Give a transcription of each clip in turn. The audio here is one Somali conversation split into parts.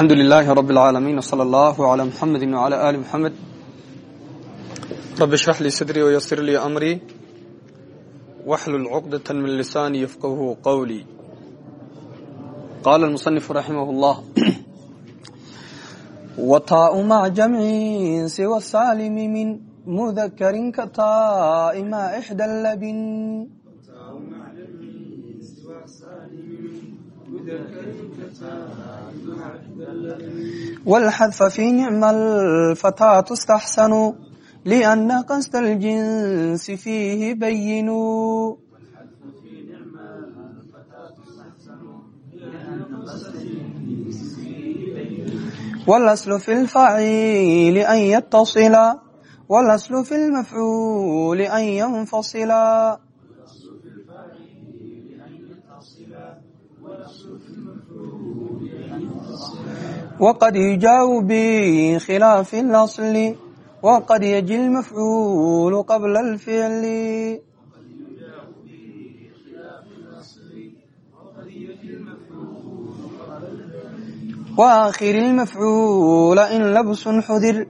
alxamdu lilaahi rabi alcaalamiin wsala allahu calaa muxamedi wacalaa aali muxamed rabbi shrax lii sadrii wayasir lii amrii waxlul cuqdata min lisaani yafqahu qowlii qaala almusanifu raximah llah wataau mac jamcin siwa saalimi min mudakarin ka taa'ima ixda labin. والحذف في نعم الفتاة تستحسن لأن قصد الجنس فيه بين والأصل في الفعيل أن يتصل والأصل في المفعول أن ينفصلا وقد يجاو بخلاف الأصل وقد يجي المفعول قبل الفعل وآخر المفعول إن لبس حذر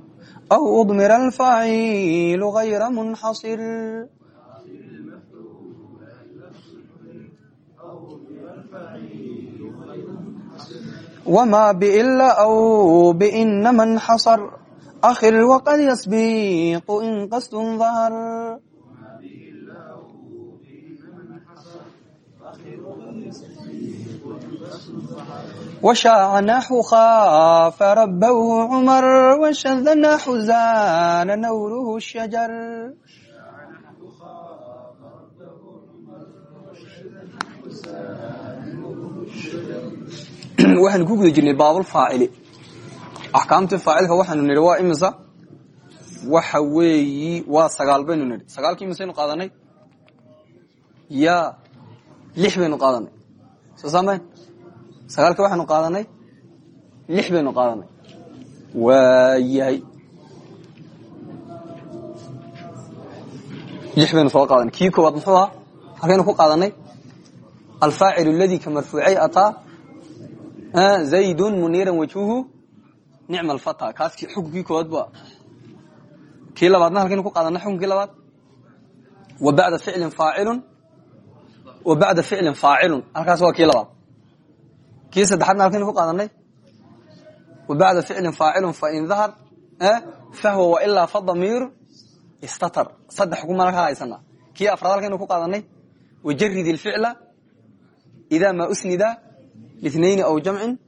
أو أضمر الفعيل غير منحصر وما بإلا أو بإن من حصر أخر وقد يسبيق إن قصد ظهر وشاع نحو خاف ربه عمر وشذ نحو زان نوره الشجر waxaanu ku guda jirnay baabulfaacili axkaamtii faacilka waxaanu nidhi waa imisa waxa weeyi waa sagaal baynu nidhi. Sagaalkii imisaynu qaadanay? Ya lix baynu qaadanay. Soo saamayn sagaalkii waxaanu qaadanay? Lix baynu qaadanay. Waayahay. Lix baynu soo qaadanay. Kii koowaad muxuu ahaa? Halkaynu ku qaadanay? Alfaacil aladi ka marfuucay ataa zaydun muniiran wajhuhu nicma alfata kaas xukunkii koowaad ba. Kii labaadna halkaynu ku qaadanay xukunkii labaad? Wa bada ficlin faacilun wa bacda ficlin faacilun halkaas waa kii labaad. Kii saddexaadna halkaynu ku qaadanay? Wa bacda ficlin faacilun fain dahar fahwa wailaa fadamiir istatar. Saddex xukuma halkaa haysana. Kii afraad halkaynu ku qaadanay? Wajarid ilficla ida ma usnida linayn aw jamcin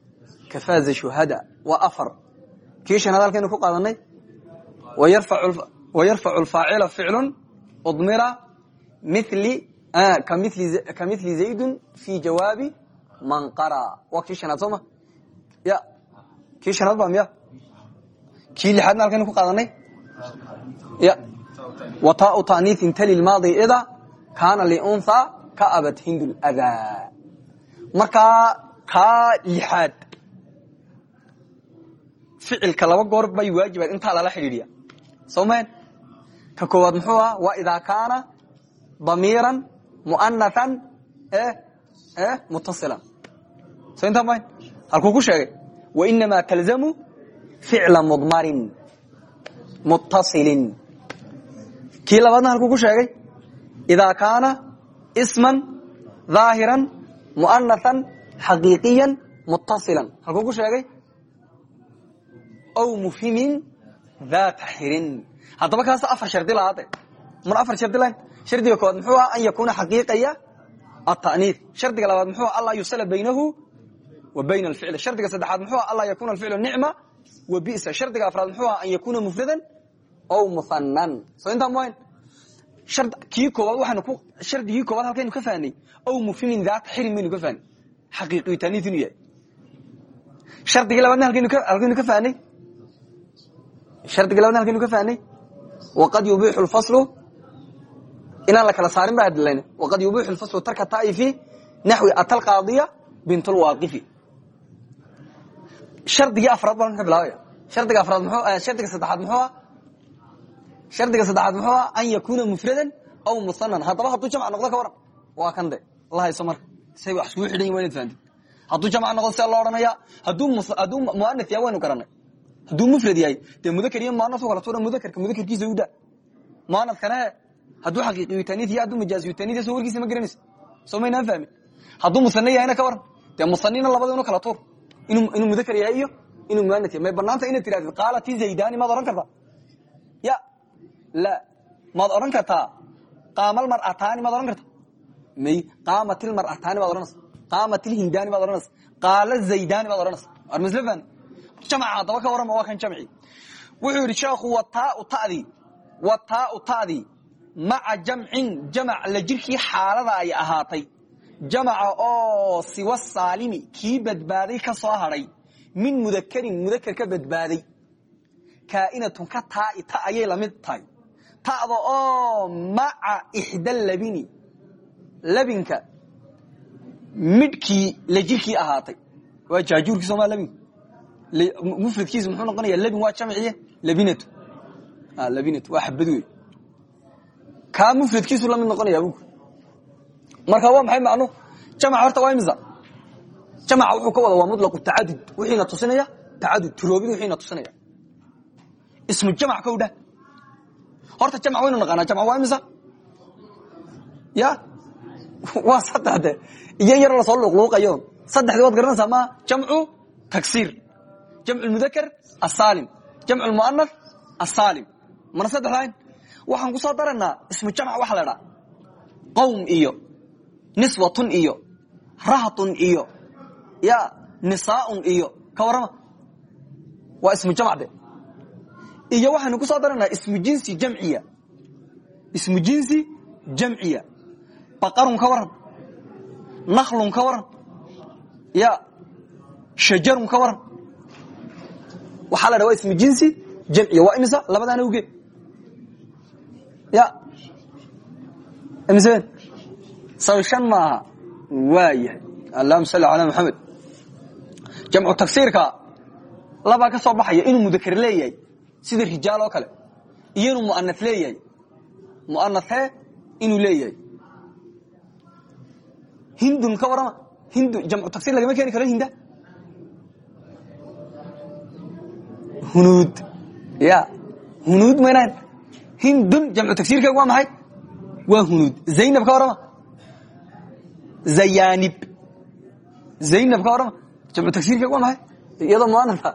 kafaaza shuhada waa afar kii shanaad halkaynu ku qaadanay wayarfacu lfaacila ficlun udmira ka mili zaydun fi jawaabi man qara waa kii shanaad sooma ya kii shanaad ba miya kii lixaadna halkaynu ku qaadanay ya wataau taaniiin tali lmaadi ida kaana liuntha ka abat hindu ldaa markaa kaa lixaad ficilka laba goor bay waajibaad intaa lala xidhiidhiya. Soo mahen ka koowaad muxuu aha waa idaa kaana damiiran muanathan mutasilan so intaa mahen halkuu ku sheegay wainamaa talzamu ficla mudmarin mutasilin kii labaadna halkuu ku sheegay idaa kaana isman dhaahiran muanathan xaqiiqiyan mutasilan halkuu ku sheegay aw mufhimin daata xirin haddaba kaas afar shardi lahaade mar afar shardi lahayn shardiga koowaad muxuu aha an yakuuna xaqiiqaya ata'niid shardiga labaad muxuu aha anlaa yusala baynahu wa bayna alficl shardiga saddexaad muxuu aha anlaa yakuna alficlu nicma wa bisa shardiga afraad muxuu aha an yakuna mufradan aw muhanan so intaa mahayn kii koowaad waxaanu ku shardigii koowaad halkaynu ka fahnay aw mufhimin daata xirin baynu ka fahnay xaqiiqiyu taaniid inuu yahay shardigii labaadna halkaynu ka fahnay shardigii labadna halkaynu ka fahnay waqad yubixu lfaslu inaan la kala saarin ba adilan waqad yubixu lfaslu tarka ta'i fi naxwi ata alqaadiya bint lwaaqifi shardigii afraad baan ka bilaabaya. Shardiga afraad mxuu shardiga saddexaad muxuu ah? Shardiga saddexaad muxuu ah an yakuna mufradan aw musanan haddaba hadduu jamc noqdo ka waran. Waa kan de. La hayso marka say wax iskugu xidhan yihiin wa inad fahamtid. Hadduu jamc noqdo sia loo odhanaya hadduu muana yahay waynu garanay hadduu mufrad yahay dee mudakr iyo muana kala tuura mudakrka mudakrkiisa uda muanadkane hadduu xaqiiqiyu taniid iyo hadduu majaaziyu taniid soo warkiisa ma garanaysa soo maynaan fahmin. Hadduu musane yahayna ka waran. Dee musanina labada inu kala tuur. Inuu mudakr yahay iyo inuu muana yahay. May banaanta inaad tirahdid qaalati zaydani maad odhan kartaa? Ya la maad odhan kartaa qaamal mar'ataani maad odhan kartaa may qaamatil mar'ataani baad odhanaysa qaamatil hindaani baad odhanaysa qaala zaydani baad odhanaysa war masle fahmi haddaba ka warrama waa kan jamci wuxuu yidhi sheekhu wataau tadii wataau ta'dii maca jamcin jamac la jirkii xaalada ay ahaatay jamaca oo siwa saalimi kii badbaaday ka soo hadhay min mudakarin mudakar ka badbaaday kaainatun ka taai ta ayay la mid tahay ta'da oo maca ixda labini labinka midhkii la jirkii ahaatay. Waa jaajuurkii sooma labinku mufradkiisu muxuu noqonaya labin waa jamciye labinatu. Labinatu waa xabad wey kaa mufradkiisu la mid noqonaya abuku marka waa maxay macnu jamc horta waa imisa jamca wuxuu ka wada waa mutlaqu tacadud wixiina tusinaya tacadud turoobid wixiina tusinaya. Ismu jamc kow dhah horta jamc waynu naqaanaa jamc waa imisa ya waa saddexde iyo yar la soo luuqluuqayo saddexdi waad garanaysaa maa jamcu tagsir jamc mudakr asalim jamc muana asalim mana saddexdayn waxaan ku soo daranaa ismu jamc waxa la dhaa qowm iyo niswatun iyo rahatun iyo ya nisaaun iyo. Ka warrama. Waa ismu jamc de. Iyo waxaynu ku soo daranaa ismu jinsi jamciya. Ismu jinsi jamciya baqarun ka waran naklun ka waran ya shajarun ka waran waxaa la dha waa ismu jinsi jamciya waa imisa labadaana uge. Ya. Imise saw shan maaha salli calaa maxamed jamcu tagsiirka labaa ka soo baxaya inuu mudakar leeyahay sida rijaal oo kale iyo inuu muana leeyahay. Muanahe inuu leeyahay hindun ka warrama hindu jamcu tagsir lagama keeni karo hinda? Hunuud ya hunuud maynahan hindun jamcu tagsiirkeegu waa maxay? Waa hunuud zaynab ka warrama zayanib zaynab ka warrama jamcu tagsiirkeegu waa maxay? Iyadoo muanata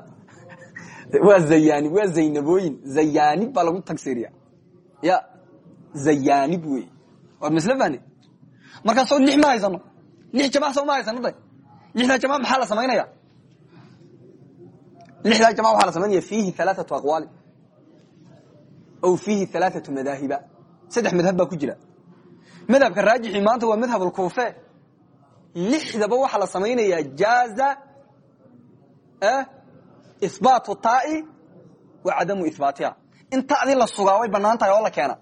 waa zayanib waa zaynabooyin. Zayanib baa lagu tagsiiriya ya zayanib wey. Waa masle fahne markaasoo lix ma haysano lix jamac soo ma haysano de lixdaa maxaa la samaynaya lixdaa jamac waxaa la samaynaya fiihi alaaatu aqwaali aw fiihi alaaatu madaahiba saddex madhab ku jira madhabka raajixi maanta waa madhab alkuufe lixdaba waxaa la samaynayaa jaaza ihbaatu taai wa cadamu ihbaatiha in tadii la sugaa way banaan la keena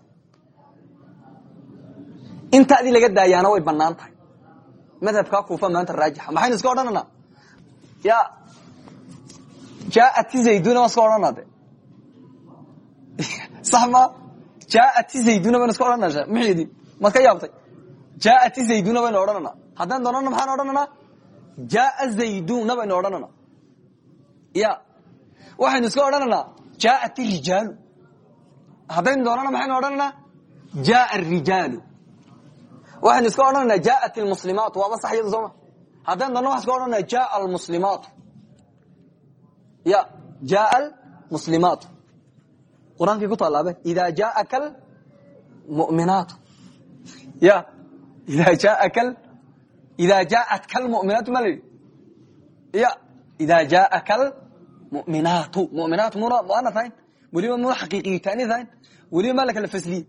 in tadii laga daayaana way banaan madhabkaa kuufa maanta raajixa. Maxaynu iska odhananaa ya jaati zayduna waan iska odhanaa de sax ma jaati zayduna baynu iska odhanaa maxeedin maad ka yaabtay? Jaati zayduna baynu odhananaa haddaan doonana maxaan odhananaa jaa zayduna baynu odhananaa ya waxaynu iska odhananaa jaat rijaalu. Haddaynu doonana maxaynu odhananaa jaa rijaalu waxaynu iska odhananaa jaat lmuslimaatu waaba sax yadu sooma haddaynu doonana waxan iska jaa almuslimaatu ya jaa almuslimaatu qur'aankii ku taalaabe ida jaaka almuminaatu ya ida jaaka ida jaatka almuminaatu ma ya ida jaaka almuminaatu muminaatu muna muana tahayn weliba muna xaqiiqiyu taani tahayn weliba maa la kala fasliyey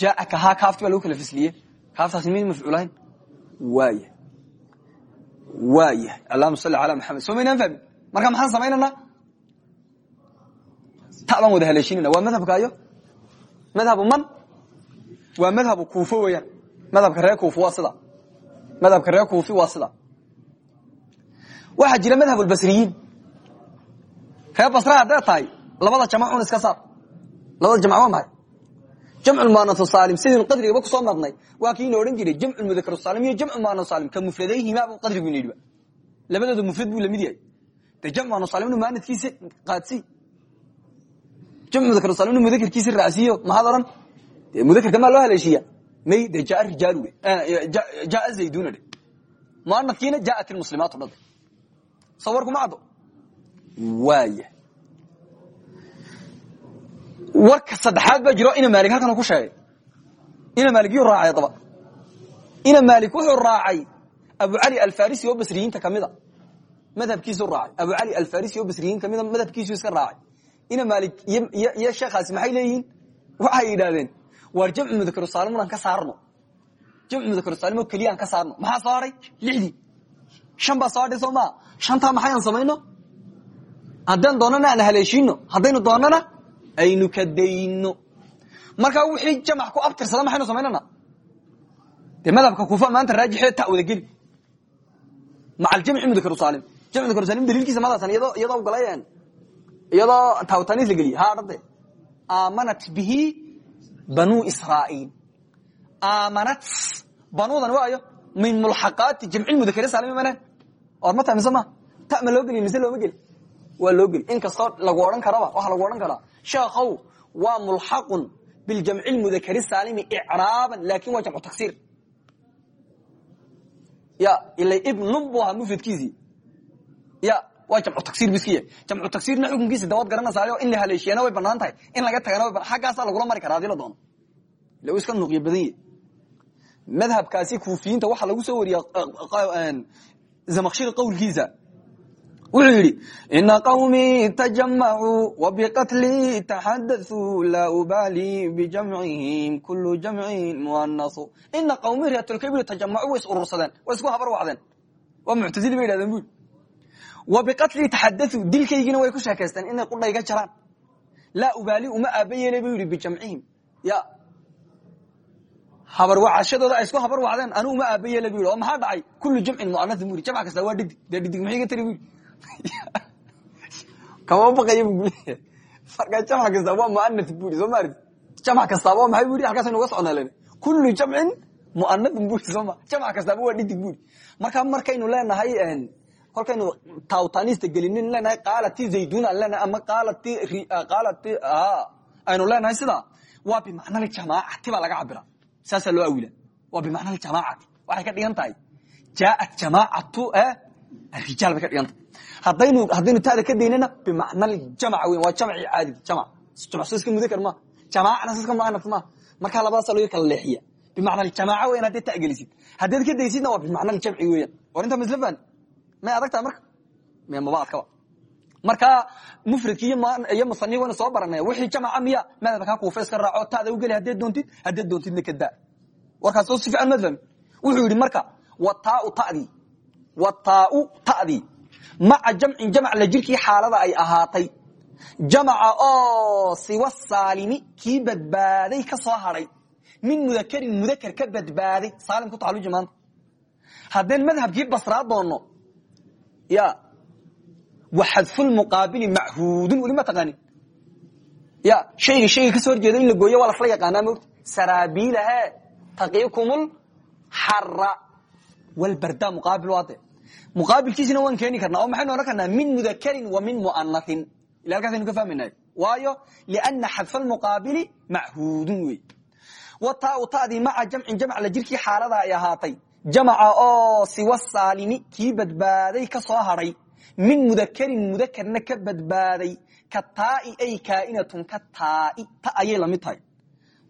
jaaka haa kaafti baa lagu kala fasliye kaaftaasi min mafcuulahayn waaya waayahay allahuma salli calaa maxamed soo maynaan fahmin marka maxaan samaynanaa ta baan wada haleeshinana waa madhabkaayo madhabu man waa madhabu kuufo weeyaan madhabka reer kuufi waa sida madhabka reer kuufi waa sida waxaa jira madhab albasriyiin reer basra haddaad tahay labada jamacun iska saar labada jamc waa maxay jamcu muanau saalim sidaynu qadrigaba ku soo marnay waa kii ina odhan jiray jamcu mudakar saalim iyo jamcu muanau saalim ka mufradayhimaa buu qadrigu ina yidhiba labadooda mufrad buu la mid yahay de jamcu nusalimnu muanadkiisi qaadsi jamcu mudakar nusalimnu mudakarkiisi raacsiiyo maxaad odhan de mudakarka maa loo haleeshiiya may de jaa rijaalu we jaa zayduna dhe muanadkiina jaat ilmuslimaatu dhade soo warkuma caddo waaya warka saddexaad baa jiro ina maalik halkan ku sheegay. Ina maalik yuu raacay adaba. Ina maalik wuxuu raacay abu cali alfarisi oo basriyiinta kamida madhabkiisu raacay. Abu cali alfarisi oo basriyiin kamida madhabkiisu iska raacay. Ina maalik iyo sheekhaasi maxay leeyihiin? Waxay yidhahdeen waar jamcu mudakarsaalim aan ka saarno. Jamcu mudakarsaalim oo keliya aan ka saarno. Maxaa soo lixdii. Shan baa soo hadhay soo maa shantaa maxayaan samayno? Haddaan doonana aan haleeshiino haddaynu doonana aynu kadayno markaa wixii jamac ku abtirsada maxaynu samaynana. Dee madhabka kuufa maanta raajixee ta wada geli. Maca aljamci mudakarsaalim jamcu mudakarsaalim daliilkiisa madaasan iyadoo galayeen iyadoo taawtaniis la geliye. Ha dhade aamanat bihi banu israa'iil. Aamanat banuudan waayo min mulxaqaati jamci mudakari saalim mana or ma tahay mise ma? Ta ma loo geliy mise looma geli? Waa loo geli. In kastoo lagu odhan karaba waxaa lagu odhan karaa sheekhow waa mulxaqun biljamci mudakari saalimi icraaban laakiin waa jamcu taksiir ya ila ibnun bu ahaa ya waa jamcu tagsir biskiya jamcu tagsirna xukunkiisa dawaad garanaysayo in la haleeshiyana way banaan in laga tagana xaggaasaa lagula mari karaa haddii doono ila iska nuuqyo badan yahy madhabkaasi kuufiyiinta waxaa lagu soo wariya zamakshiri qowlkiisa wuxuu yidhi ina qawmii tajamacuu wabiqatli taxadaثuu laa ubali bijamcihim kulu jamcin muanasu ina qawmi reetulkabir tajamacuu way is urursadeen way isku habar wacdeen waa muctazili bay yidhahdeen bui. Wabiqatli taxadaثuu dilkaygiina way ku sheekaysteen inay qudhayga jaraan laa ubaali uma aaba yeelay bu yidhi bijamcihim ya. Habar wacashadooda ay isku habar wacdeen anu uma aaba yeela bu yidhi oo maxaa dhacay kulu jamcin muanasin bu yidhi kasta waa dhidig dee dhidig maxay ga tari bu kama baqaya bu leeyahay marka jamc kasta waa muanat bu yidhi soo maarti jamc kastaaba waa maxay bu yidhi halkaas nuga soconaa len kulu jamcin muanatin bu yidhi sooma jamc kastaaba waa dhidig bu yidhi marka markaynu leenahay kolkaynu tawtanista gelinin leenahay qaalati zaydun aan leenahay ama qaalati qaalati aynu leenahay sidaa waa bimacna ljamaacati baa laga cabira saasaa loo awila waa bimacna ljamaacati waxay ka dhigan tahay jaaat jamaacatu arijaal bay ka dhigan tahay haddaynu taada ka daynana bimacna ljamc weyn waa jamci caadi jamc jamc soo iska mudakar ma jamaacna iska muanaf ma markaa labadaasa loo kala leexiya. Bimacna ljamaaca weyn haddaad ta gelisid. Haddaad ka daysidna waa bimacna ljamci weeyaan war intaa masla fahni may adag tahay marka maba adkaba. Marka mufradki iyo musani waynu soo baranay wixii jamca miya madhabkaa kuufa iska raaco taada ugeli haddaad doontid haddaad doontidna kadaa warkaas soo si fiican madfahmi wuxuu yidhi marka wataau tadii wataau tadii maca jamcin jamc la jirkii xaalada ay ahaatay. Jamca oo siwa saalimi kii badbaaday ka soo hadhay. Min mudakarin mudakar ka badbaaday. Saalim ku taxaluji maanta. Haddeen madhabkii basraa doonno ya wa xadfulmuqaabili machuudun weli ma taqaanin ya shayga shayga ka soo horjeeda in la gooyo waa lasla muqaabilkiisina waan keeni karnaa oo maxaynu odhan karnaa min mudakarin wa min muanatin ila halkaasaynu ka fahmaynay waayo liana xadfa almuqaabili machuudun wey wataau tadii maca jamcin jamc la jirkii xaalada ay ahaatay. Jamca oo siwa saalimi kii badbaaday ka soo hadhay min mudakarin mudakarna ka badbaaday. Ka taai ay kaainatun ka taai. Ta ayay la mid tahay.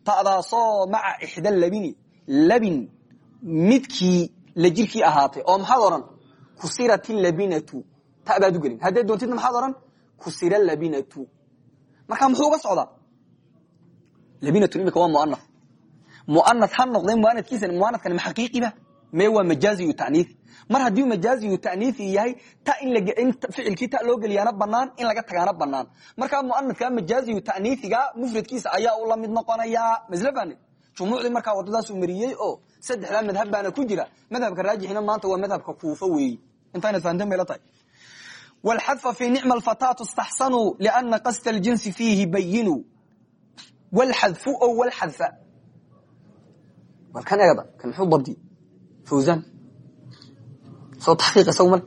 Ta'daasoo maca ixda labini labin midkii la jirkii ahaatay. Oo maxaad odhan kusirat labinatu ta baad u gelin haddaad doontidna maxaad odhan kusira labinatu markaa muxuu uga socdaa labinatu imika waa muana muana ha noqday muanadkiisa muanadkani ma xaqiiqiba me waa majaaziyu taniii mar haddii majaaziyu taniii yahay ta in ficilkii ta loo geliyaana banaan in laga tagaana banaan markaa muanadka majaaziyu taniiiga mufradkiisa ayaa u la mid noqonayaa masl fahne jumuucdii markaa wadadaasuu mariyey oo saddexdaa madhab baana ku jira. Madhabka raajixina maanta waa madhabka kuufa weeye intaanad fahanteen bayla tahay. Wlxadfa fi nicma alfataatu istaxsanuu liana qasda aljinsi fiihi bayinuu wlxadfu o wlxadfa bal kan kan muxuu bardi fawsan soo taxqiiq isagu male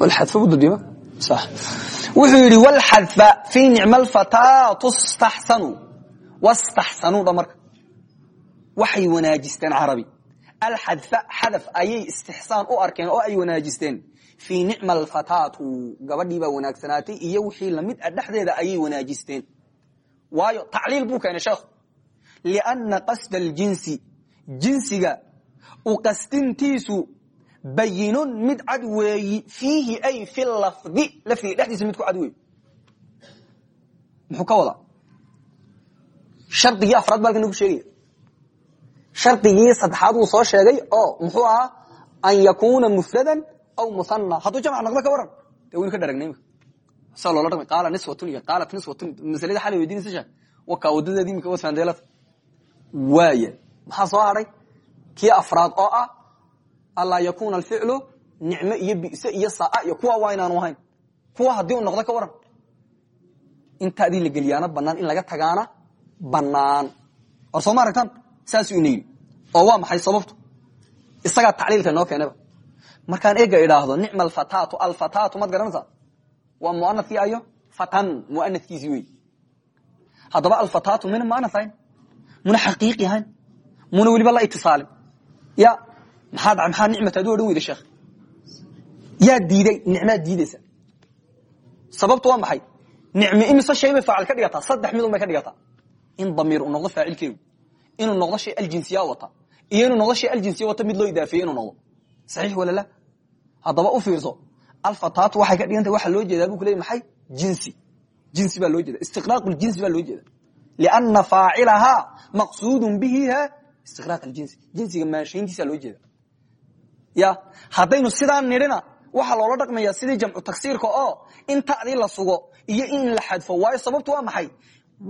wlxadfa u dadima sax wuxuu yidhi wlxadfa fii nicma alfataatu staxsanuu wastaxsanuu dha marka. Waxay wanaajisteen carabi. Alxadfa xadaf ayay istixsaan u arkeen oo ay wanaajisteen. Fii nicma alfataatu gabadhii baa wanaagsanaatay iyo wixii la mid a dhexdeeda ayay wanaajisteen. Waayo tacliil buu keenay sheekhu. Lianna qasda aljinsi. Jinsiga u qasdintiisu bayinun mid cad weeyi fiihi ay fi lafdi lafdiga dhexdiisa mid ku cad weeyi. Muxuu ka wadaa? Shardigii afraad ba halkan nagu sheegaya. Shardigii saddexaad wuu soo sheegay oo muxuu ahaa an yakuna mufradan aw muhana hadduu jamc noqdo ka waran de waynu ka dharagnay saa loola dhaqmay qaala niswatun iyo qaalat niswatun masalada xalay weydiinaysa sheek wakaa wadadeedi imika wasfandeelada waaya maxaa soo hadhay kii afraad oo ah anlaa yakuna alficlu nicmo iyo bise iyo saa iyo kuwa waa kuwa haddii u noqdo ka waran intaadii la geliyaana banaan in laga tagaana banaan or sooma aragtaan saasuu ina oo waa maxay sababtu isagaa tacliilka noo keenaba markaan ega idhaahdo nicma alfataatu alfataatu maad garanaysaa waa muanakii ayo fatan muanakiisii wey haddaba alfataatu mina muana ahayn muna xaqiiqi ahayn muna weliba la itisaalin ya maxaad maxaa nicmata adu odhan weyda sheekh yaa diiday nicmaad diidaysa. Sababtu waa maxay? Nicmi imise shay bay faacil ka dhigataa? Saddex midun bay ka dhigataa. In damiir uu noqdo faacilkeedu. Inuu noqdo shay aljinsiya wata. Iyo inuu noqdo shay aljinsiya wata mid loo idaafeeye inuu noqdo. Saxiix wala la haddaba u fiirso alfataatu waxay ka dhigantah waxaa loo jeedaa bu ku ley maxay? Jinsi. Jinsi baa loo jeeda istiqraaq ljinsi baa loo jeeda lianna faacilahaa maqsuudun bihi ha? Istiqraaq aljinsi jinsiga maashayntiisa loo jeeda ya haddaynu sidaan nidhina waxaa loola dhaqmaya sidii jamcu tagsiirka oo in la sugo iyo in la xadfo. Waayo sababtu waa maxay?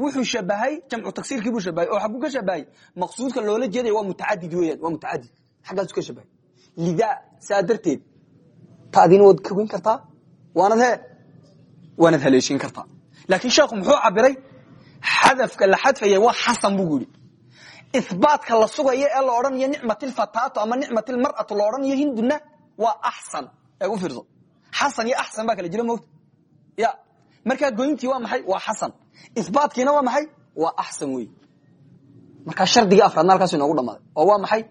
Wuxuu shabahay jamcu tagsiirkii buu shabahay oo xaguu ka shabahay maqsuudka loola jeedaya waa mutacadid weeyaan waa mutacadid. Xaggaasu ka shabahay. Lidaa saa darteed tadiina waad ka goyn kartaa? Waanad he waanad haleeshin kartaa. Laakiin sheekhu muxuu cabiray xadafka la xadfaya waa xasan buu yidhi ibaatka la sugayo ee la odhanayo nicmatilfataatu ama nicmatilmar'atu la odhanayo hinduna waa axsan u fiirso xasan iyo axsan baa kala jira mogta ya markaa goyntii waa maxay? Waa xasan. Ibaatkiina waa maxay? Waa axsan wey markaa shardigii afraadna halkaas inoogu dhamaaday oo waa maxay?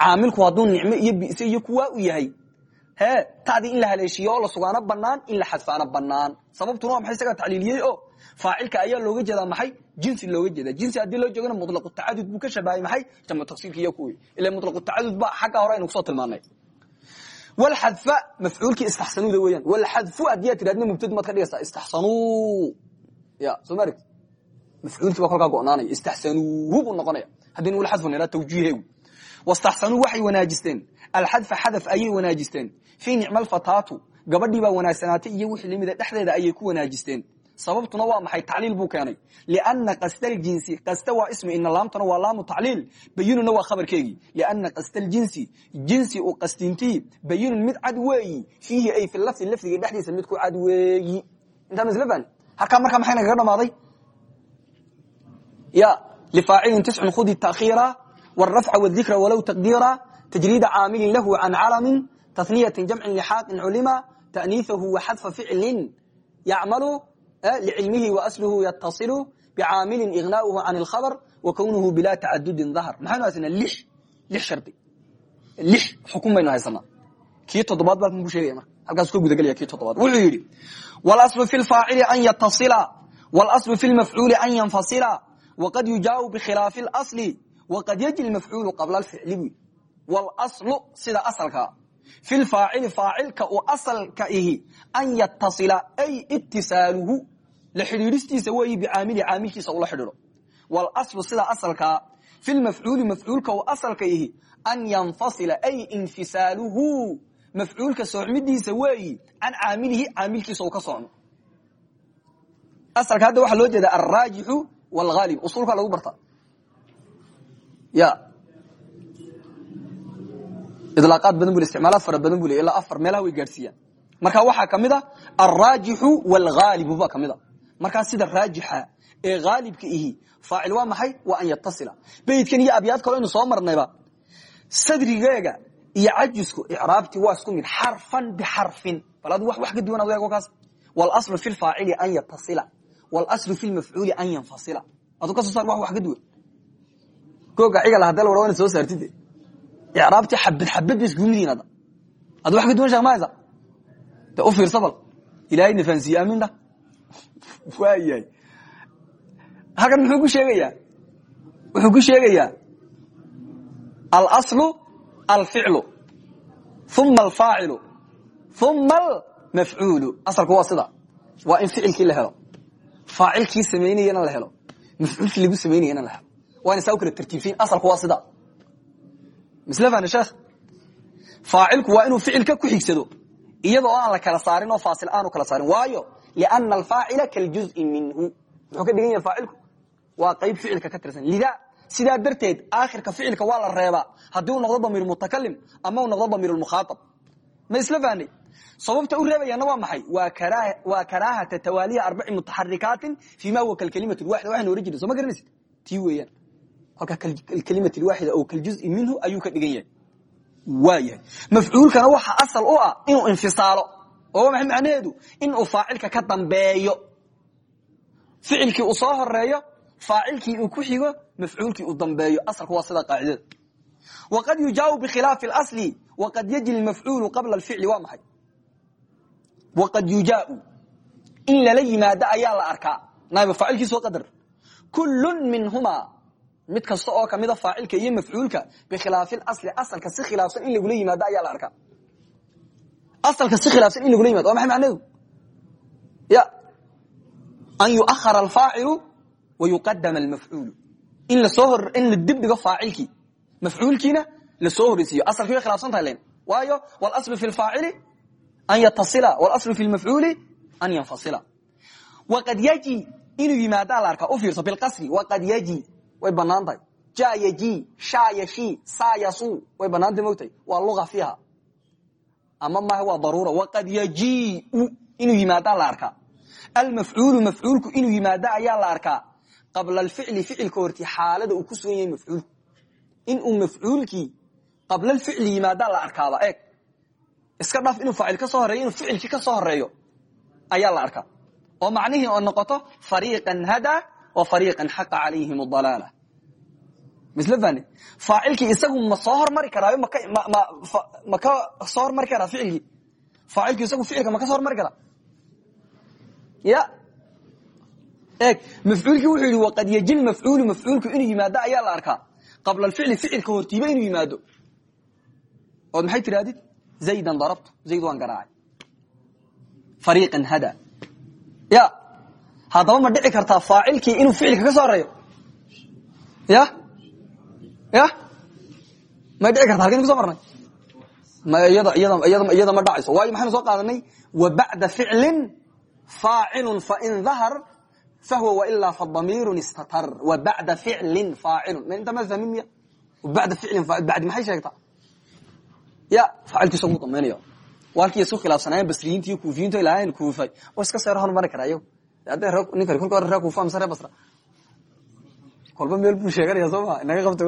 Caamilku hadduu nicmo iyo bise iyo kuwaa u yahay he tadii in la haleeshiyo oo la sugaano banaan in la xadfaano banaan sababtuna waa maxay isagaa tacliiliyey o faacilka ayaa looga jeedaa maxay? Jinsi looga jeeda jinsi haddii loo joogana mutlaqu tacadud buu ka shabahay maxay? Jamcu tagsiirka iyo kuwii ila mutlaqu tacadud ba xagga hore aynu ku soo tilmaanay walxadfa mafcuulkii istaxsanuuda weeyaan. Walxadfu haddii aad tidhahdna mubtad maad ka dhigaysaa istaxsanuu. Ya soo ma mafcuulkii baa kolkaa go'naanaya. Istaxsanuuhu buu noqonaya. Haddii wal xadfu nidhaa tawjiiheegu wastaxsanuu waxay wanaajisteen. Alxadfa xadaf ayay wanaajisteen. Fii nicma alfataatu gabadhii baa wanaagsanaatay iyo wixii lamida dhexdeeda ayay ku wanaajisteen sababtuna waa maxay? Tacliil buu keenay. Lianna qasda aljinsi qasta waa ismi ina laamtuna waa laamu tacliil bayinuna waa khabarkeegii. Lianna qasda aljinsi jinsi u qastintii bayinun mid cad weeyi. Fiihi ay fi lafdi lafdiga dhexdiisa mid ku cad weeyi. Intaa fahni halkaa markaa maxay nagaga dhamaaday? Ya lifaacilin tiscun khudi takhiira wrafca wdikra walow taqdiira tajriida caamilin lahu can calamin taniyati jamcin lxaaqin culima ta'niifahu waxadfa ficlin yacmalu licilmihi waasluhu yatasilu bicaamilin ignaauhu can اlkhabr wa kownuhu bila tacadudin dahr maxaynu haysanaa lix lix shardi lix xukun baynu haysanaa kii toddobaad baa ku sheegaya marka halkaasu ka gudagelaya kii toddobaad wuxuu yidhi wاlaslu fi lfaacili an yatasila wاlaslu fi lmafcuuli an yanfasila waqad yujaabu bikhilaafi اlasli wqad yaji mafcuulu qabla ficli wi wlslu sida asalkaa fi lfaacili faacilka uu asalka ihi an yatasila ay itisaaluhu la xidhiidhistiisa weeyi bicaamili caamilkiisa ula xidhiidho. Wlslu sida asalkaa fi lmafcuuli mafcuulka uu asalka ihi an yanfasila ay infisaaluhu. Mafcuulka soocmidiisa weeyi can caamilihi caamilkiisa uu ka socno. Asalka hadda waxaa loo jeeda alraajixu wlhaalib usulkaa lagu barta. Ya ilaaqaad badan bu isticmaala fara badan bu ilaa afar meelaha way gaadhsiiyaan. Marka waxaa ka mid ah, a alraajixu walaalibu baa ka mid a ah. markaa sida raajixa ee haalibka ihi faacil waa maxay? Waa an yatasila. Beydkan iyo abyaad kaloo inu soo marnayba sadrigeega iyo cajisku icraabti waa isku mid xarfan bixarfin. Bal adu wax ka duwan ad eego kaas wlslu fi faacili an yataila wlslu fi mafcuuli an yanfasila. Adu ka soo saar wa wax ka duwan. Googa cigal hadee la wara wa ina soo saartid icraabti xabad xabad ba hadda ad wax ka duwan sheek mahaysa de u fiirsa bal ilahay nafahansiiye amin dha waayahay halkan muxuu ku sheegayaa wuxuu ku sheegayaa alaslu alficlu uma alfaacilu uma almafcuulu asalku waa sida waa in ficilkii la helo faacilkii samaynayana la helo mafcuulkii lagu samaynayana la helo waa ina saa u kala tartiibsayin asalku waa sida misle fahna sheekh faacilku waa inuu ficilka ku xigsado iyadoo aan la kala saarin oo faasil aanu kala saarin. Waayo liana alfaacila kaljuzi minhu. Muxuu ka dhigan yahay faacilku? Waa qayb ficilka ka tirsan. Lida sidaa darteed aakhirka ficilka waa la reebaa haddii uu noqdo damiir mutakalim ama uu noqdo damiir mukhaaab ma isla fahnay sababta u reebayana waa maxay? Waa karaahata tawaaliya arbaci mutaxarikaatin fi ma huwa kalkalimati waaxida waxaynu ohan jirna soo ma garanaysid? Tii weeyaan kolkaa kalkalimati waaxida oo kaljuzi minhu ayuu ka dhigan yahay. Waayahay. Mafcuulkana waxa asal u ah inuu infisaalo. Oo waa maxay macnaheedu inuu faacilka ka dambeeyo. Ficilkii uu soo horeeyo faacilkii uu ku xigo mafcuulkii uu dambeeyo. Asalku waa sida qaacidada. Waqad yujaabu bikhilaafi اlasli waqad yaji lmafcuulu qabla alficli waa maxay? Waqad yujaau in lala yimaado ayaa la arkaa. Naaba faacilkiis waa qadar. Kullu minhumaa mid kasta oo kamida faacilka iyo mafcuulka bikhilaafi asli asalka si khilaafsan in lagula yimaado ayaa la arkaa. Asalka si khilaafsan in lagula yimado waa maxay macnaheedu? Ya an yuahara alfaacilu wa yuqadama almafcuulu in la soo hor in la dib dhigo faacilkii mafcuulkiina la soo horeysiiyo asalkii way khilafsan tahay len waayo wاlaslu fi lfaacili an yatasila wاlaslu fi lmafcuuli an yanfasila. Waqad yaji inuu yimaadaa la arkaa u fiirso bilqasri waqad yaji way bannaan tahay. Ja yaji sha yashi sa yasu way banaantay mogtahay waa luga fiiha. Ama maha waa daruura. Waqad yajiu inuu yimaadaa la arkaa. Almafcuulu mafcuulku inuu yimaado ayaa la arkaa. Qabla alficli ficilka horti xaalada uu ku sugan yahay mafcuulku inuu mafcuulkii qabla alficli yimaadaa la arkaaba eeg. Iska dhaaf inuu faacil ka soo horeeyo inuu ficilkii ka soo horeeyo ayaa la arkaa. Oo macnihii oo noqoto fariiqan hadaa wa fariiqan xaqa calayhim dalaala misle fani faacilkii isagu ma soo hormari karaayo ma ka soo hormari karaa ficilkii? Faacilkii isagu ficilka ma ka soo hormari karaa? Ya eeg mafcuulkii wuxuu yidhi waqad yaji mafcuulu mafcuulku inuu yimaado ayaa la arkaa. Qabla alficli ficilka hortiiba inuu yimaado. Ood maxay tirahdid zaydan darabtu zayd waan garaacay. Fariiqan hada. Ya haddaba ma dhici kartaa faacilkii inuu ficilka ka soo horeeyo ya? Ya? May dhici karta halkan kuso marnay? Iyada ma dhacayso. Waayo maxaynu soo qaadanay wa bacda ficlin faacilun fain dahar fahwa wailaa fadamiirun istatar. Wa bacda ficlin faacilun. Ma inta ma fahmin miya? Bacda ficlin bacdi maxay sheegtaa? Ya faacilkiisa ugu damaynaya walkii isu khilaafsanaayen basriyiinta iyo kuufiyiinta ilaahayn kuufay. Oo iska seero hormari iyago kolba meel buu sheeganaya soo maa inaga qabta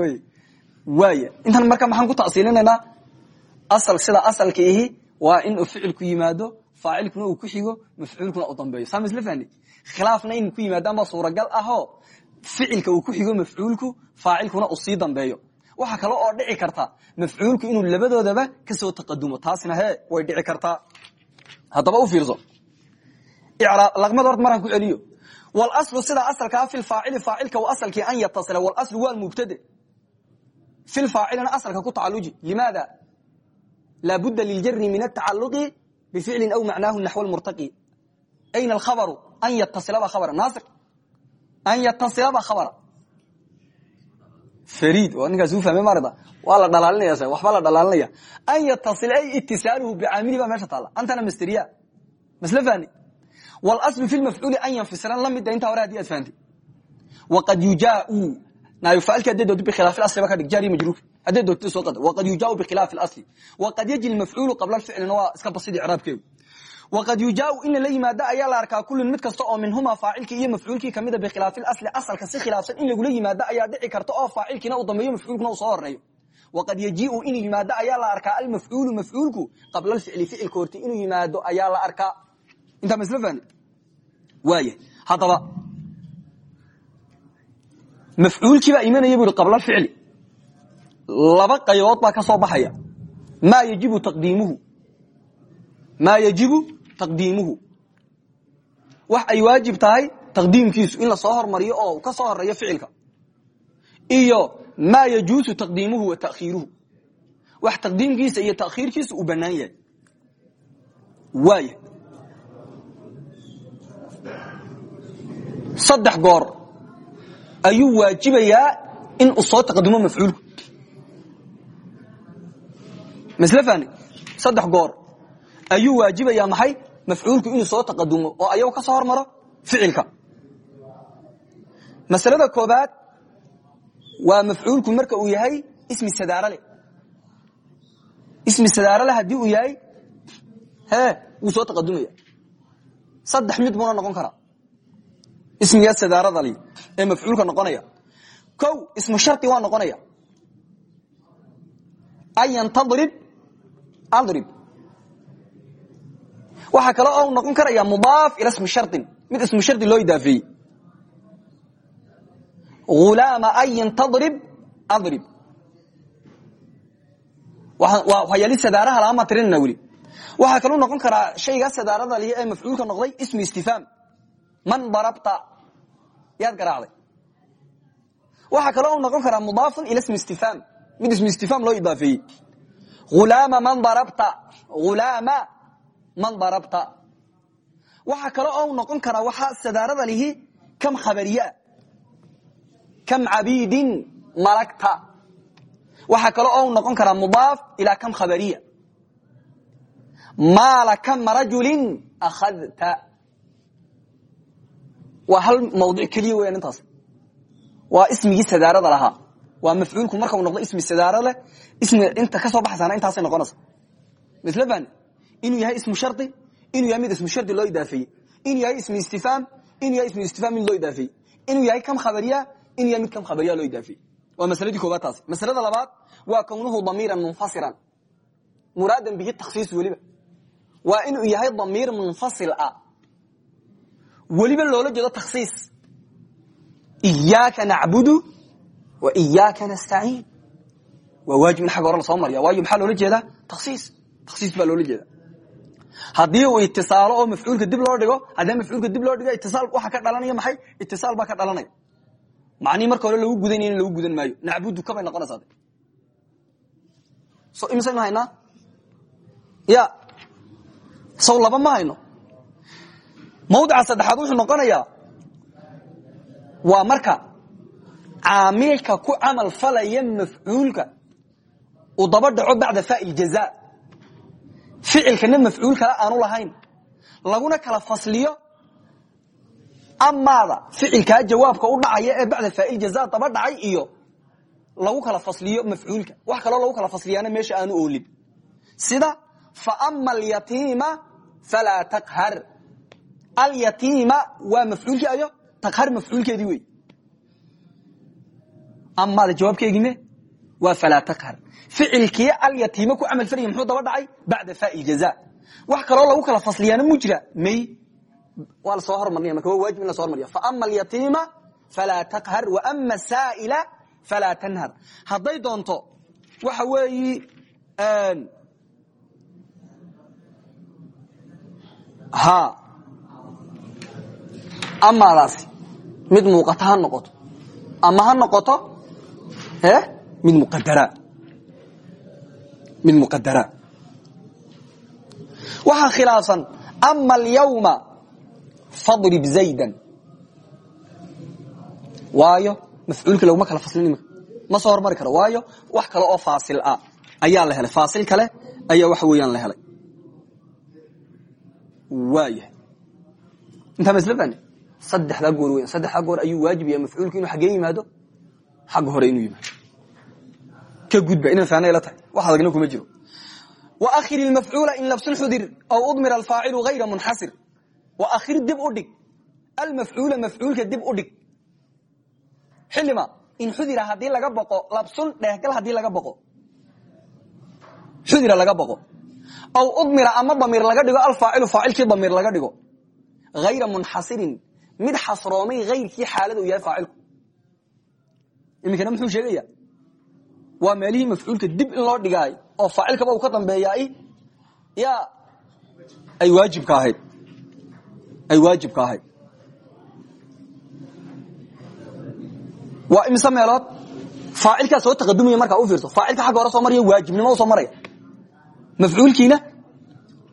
ku yimaado faacilkuna uu ku xigo mafcuulkuna u dambeeyo saa misla fahni khilaafna in ku yimaadaan baa suuragal ahoo ficilka uu ku xigo mafcuulku faacilkuna uu sii dambeeyo waxaa kale oo dhici karta mafcuulku inuu labadoodaba ka soo taqadumo taasina he way dhici kartaa haddaba u fiirso laqmada horta maraan ku celiyo. Wlslu sida asalkaa ah fi faacili faacilka wa asalkii an yatasila wlslu waa mubtade fi faacilina asalka ku tacaluji limaada? Laa budda liljari min atacaluqi bificli aw macnaahu naxw murtaqi. Ayna alkhabaru? An yatasilaba khabara. Naasir an yatasilaba khabara. Fariid waa ninkaas uu fahmay marada waa la dhalaalinaya sa waxba la dhalaalinaya. An yatasila ay itisaaluhu bicaamili baa meesha taalla. Antana masteriya masla fahni wlslu fi mafcuuli an yanfisilan lamida intaa hore haddii aad fahamtid waqad yujaau naayufaalki hadday doonto bikhilaaf asli ba ka dhig jaari majruuf hadday doonto soo qadar waqad yujaau bikhilaaf asli. Waqad yaji lmafcuulu qabla alficlina waa iska basidi icraabkeedu waqad yujaau ina la yimaada ayaa la arkaa kullin mid kasta oo minhumaa faacilkii iyo mafcuulkii kamida bikhilaaf asli asalka si khilaafsan in lagula yimaado ayaa dhici karta oo faacilkiina uu dambeeyo mafcuulkuna uu soo horeeyo wqad yajiiu inuu yimaado ayaa la arkaa almafcuulu mafcuulku qabla alficli ficilka horti inuu yimaado ayaa la arkaa intaa masl fahni waaya haddaba mafcuulkii baa imanaya bu i qabla alficli laba qaybood baa ka soo baxaya. Maa yajibu taqdiimuhu maa yajibu taqdiimuhu wax ay waajib tahay taqdiimkiisu in la soo hormariyo oo ka soo horeeyo ficilka iyo maa yajuusu taqdiimuhu wa takhiiruhu? Wax taqdiimkiisa iyo takhiirkiisa uu banaan yahay. Waaya saddex goor ayuu waajibayaa in uu soo taqadimo mafcuulku masle fahni saddex goor ayuu waajibayaa maxay mafcuulku inuu soo taqadumo oo ayagu ka soo hormaro ficilka. Masalada koobaad waa mafcuulku marka uu yahay ismi sadaarale ismi sadaarale haddii uu yahay he wuu soo taqadumaya saddex mid buuna noqon karaa ismigaa sadaaradali ee mafcuulka noqonaya. O ismu shari waa noqonaya. An yantadrib adrib. Waxaa kale oo noqon karaya mudaaf ila ismi sharin mid ismu shardi loo idaafeeyey ulaama an yantadrib adrib. Waxyaali sadaaraha lagama tirinana weli. Waxaa kaluu noqon karaa shaygaa sadaarada liya ee mafcuulka noqday ismi istifaam. Man darabta yaad garaacday waxaa kaloo noqon karaa mudaafun ila ismi istifaam mid ismi istifaam loo idaafeeyey. Ulaama man darabta ulaama man darabta waxaa kale oo noqon karaa waxaa sadaarada lihi kam khabariyaa kam cabiidin malagta waxaa kale oo noqon karaa mudaaf ilaa kam khabariya. Maala kama rajulin akhadta waa hal mawdic keliya weyaan intaas. Waa ismigii sadaarada lahaa. Waa mafcuulku markau noqdo ismi sadaaro leh ismiga inta ka soo baxaysana intaasay noqonaysa. Misle fahni inuu yahay ismu shari inuu yahay mid ismu shardi loo idaafeeyey inuu yahay ismi istifaam inuu yahay ismu istifaam mid loo idaafeeyey inuu yahay kam khabariya inuu yahay mid kam khabariya loo idaafeeyey waa masaladii koobaad taasi masalada labaad waa kownuhu damiiran munfasiran. Muraadan bihi takhsiis weliba. Waa inuu yahay damiir munfasil ah weliba loola jeedo takhsiis iyaaka nacbudu wa iyaaka nastaciin. Waa waajib in xagga hore la soo marya waayo maxaa loola jeedaa? Takhsiis takhsiis baa loola jeeda haddii uu itisaalo oo mafcuulka dib loo dhigo haddii mafcuulka dib loo dhigo itisaal waxa ka dhalanaya maxay? Itisaal baa ka dhalanaya. Macnihii marka hore lagu gudanayna lagu gudan maayo. Nacbudu kabay noqonaysaa so imisaynu haynaa ya. Saw laba ma hayno mawdica saddexaad wuxuu noqonayaa waa marka caamilka ku camal falaya mafcuulka uu daba dhaco bacda faa'il jaza ficilkana mafcuul aanu lahayn laguna kala fasliyo amaada ficilkaa jawaabka u dhacaya ee bacda faa'il jaza daba dhacay iyo lagu kala fasliyo mafcuulka. Wax kaloo lagu kala fasliyaana meesha aanu oolin. Sida faama alyatiima falaa taqhar alyatiima waa mafcuulkii ayo? Taqhar mafcuulkeedii wey. Amaada jawaabkeegime waa falaa taqhar ficilkii alyatiima ku camal falaya muxuu daba dhacay? Bacda faa'il jaza wax kaloo lagu kala fasliyaana mu may waa la soo hormarnaya marka waa waajib in laso hormariya faama alyatiima falaa taqhar waama saa'ila falaa tanhar. Hadday doonto waxa weeyi ha amaadaasi mid muuqata ha noqoto. Ama ha noqoto mid muqadara mid muqadara waxaa khilaafsan ama alyawma fadrib zaydan. Waayo mafcuulka laguma kala faslin ma soo hormari karo. Waayo wax kale oo faasil ah ayaa la helay. Faasil kale ayaa waxa weeyaan la helay. Waaya intaa ma saddexdaa goor weyn. Saddexdaa goor ayuu waajib yahay mafcuulku inuu xaggee yimaado xagga hore inuu yimaado. Ka gudba inaan faanayla tahay. Wax adagna kuma jiro. Waakhir ilmafcuula in labsun xudir aw udmir alfaacilu hayra munxasir. Waakhir dib u dhig. Almafcuula mafcuulka dib u dhig. Xilima in xudira haddii laga baqo labsun dheehgal haddii laga baqo xudira laga baqo aw udmira ama damiir laga dhigo alfaacilu faacilkii damiir laga dhigo. Hayra munxasirin mid xasroomay hayrkii xaalada u yahay faacilku. Iminkana muxuu sheegaya waa meelihii mafcuulka dib in loo dhigaayo oo faacilkaba uu ka dambeeyaay ya ay waajibka ahayd ay waajibka ahayd. Waa imise meelood? Faacilkaa soo taqadumaya markaa u fiirso. Faacilka xagga hore soo maraya waajibnimo soo maraya. Mafcuulkiina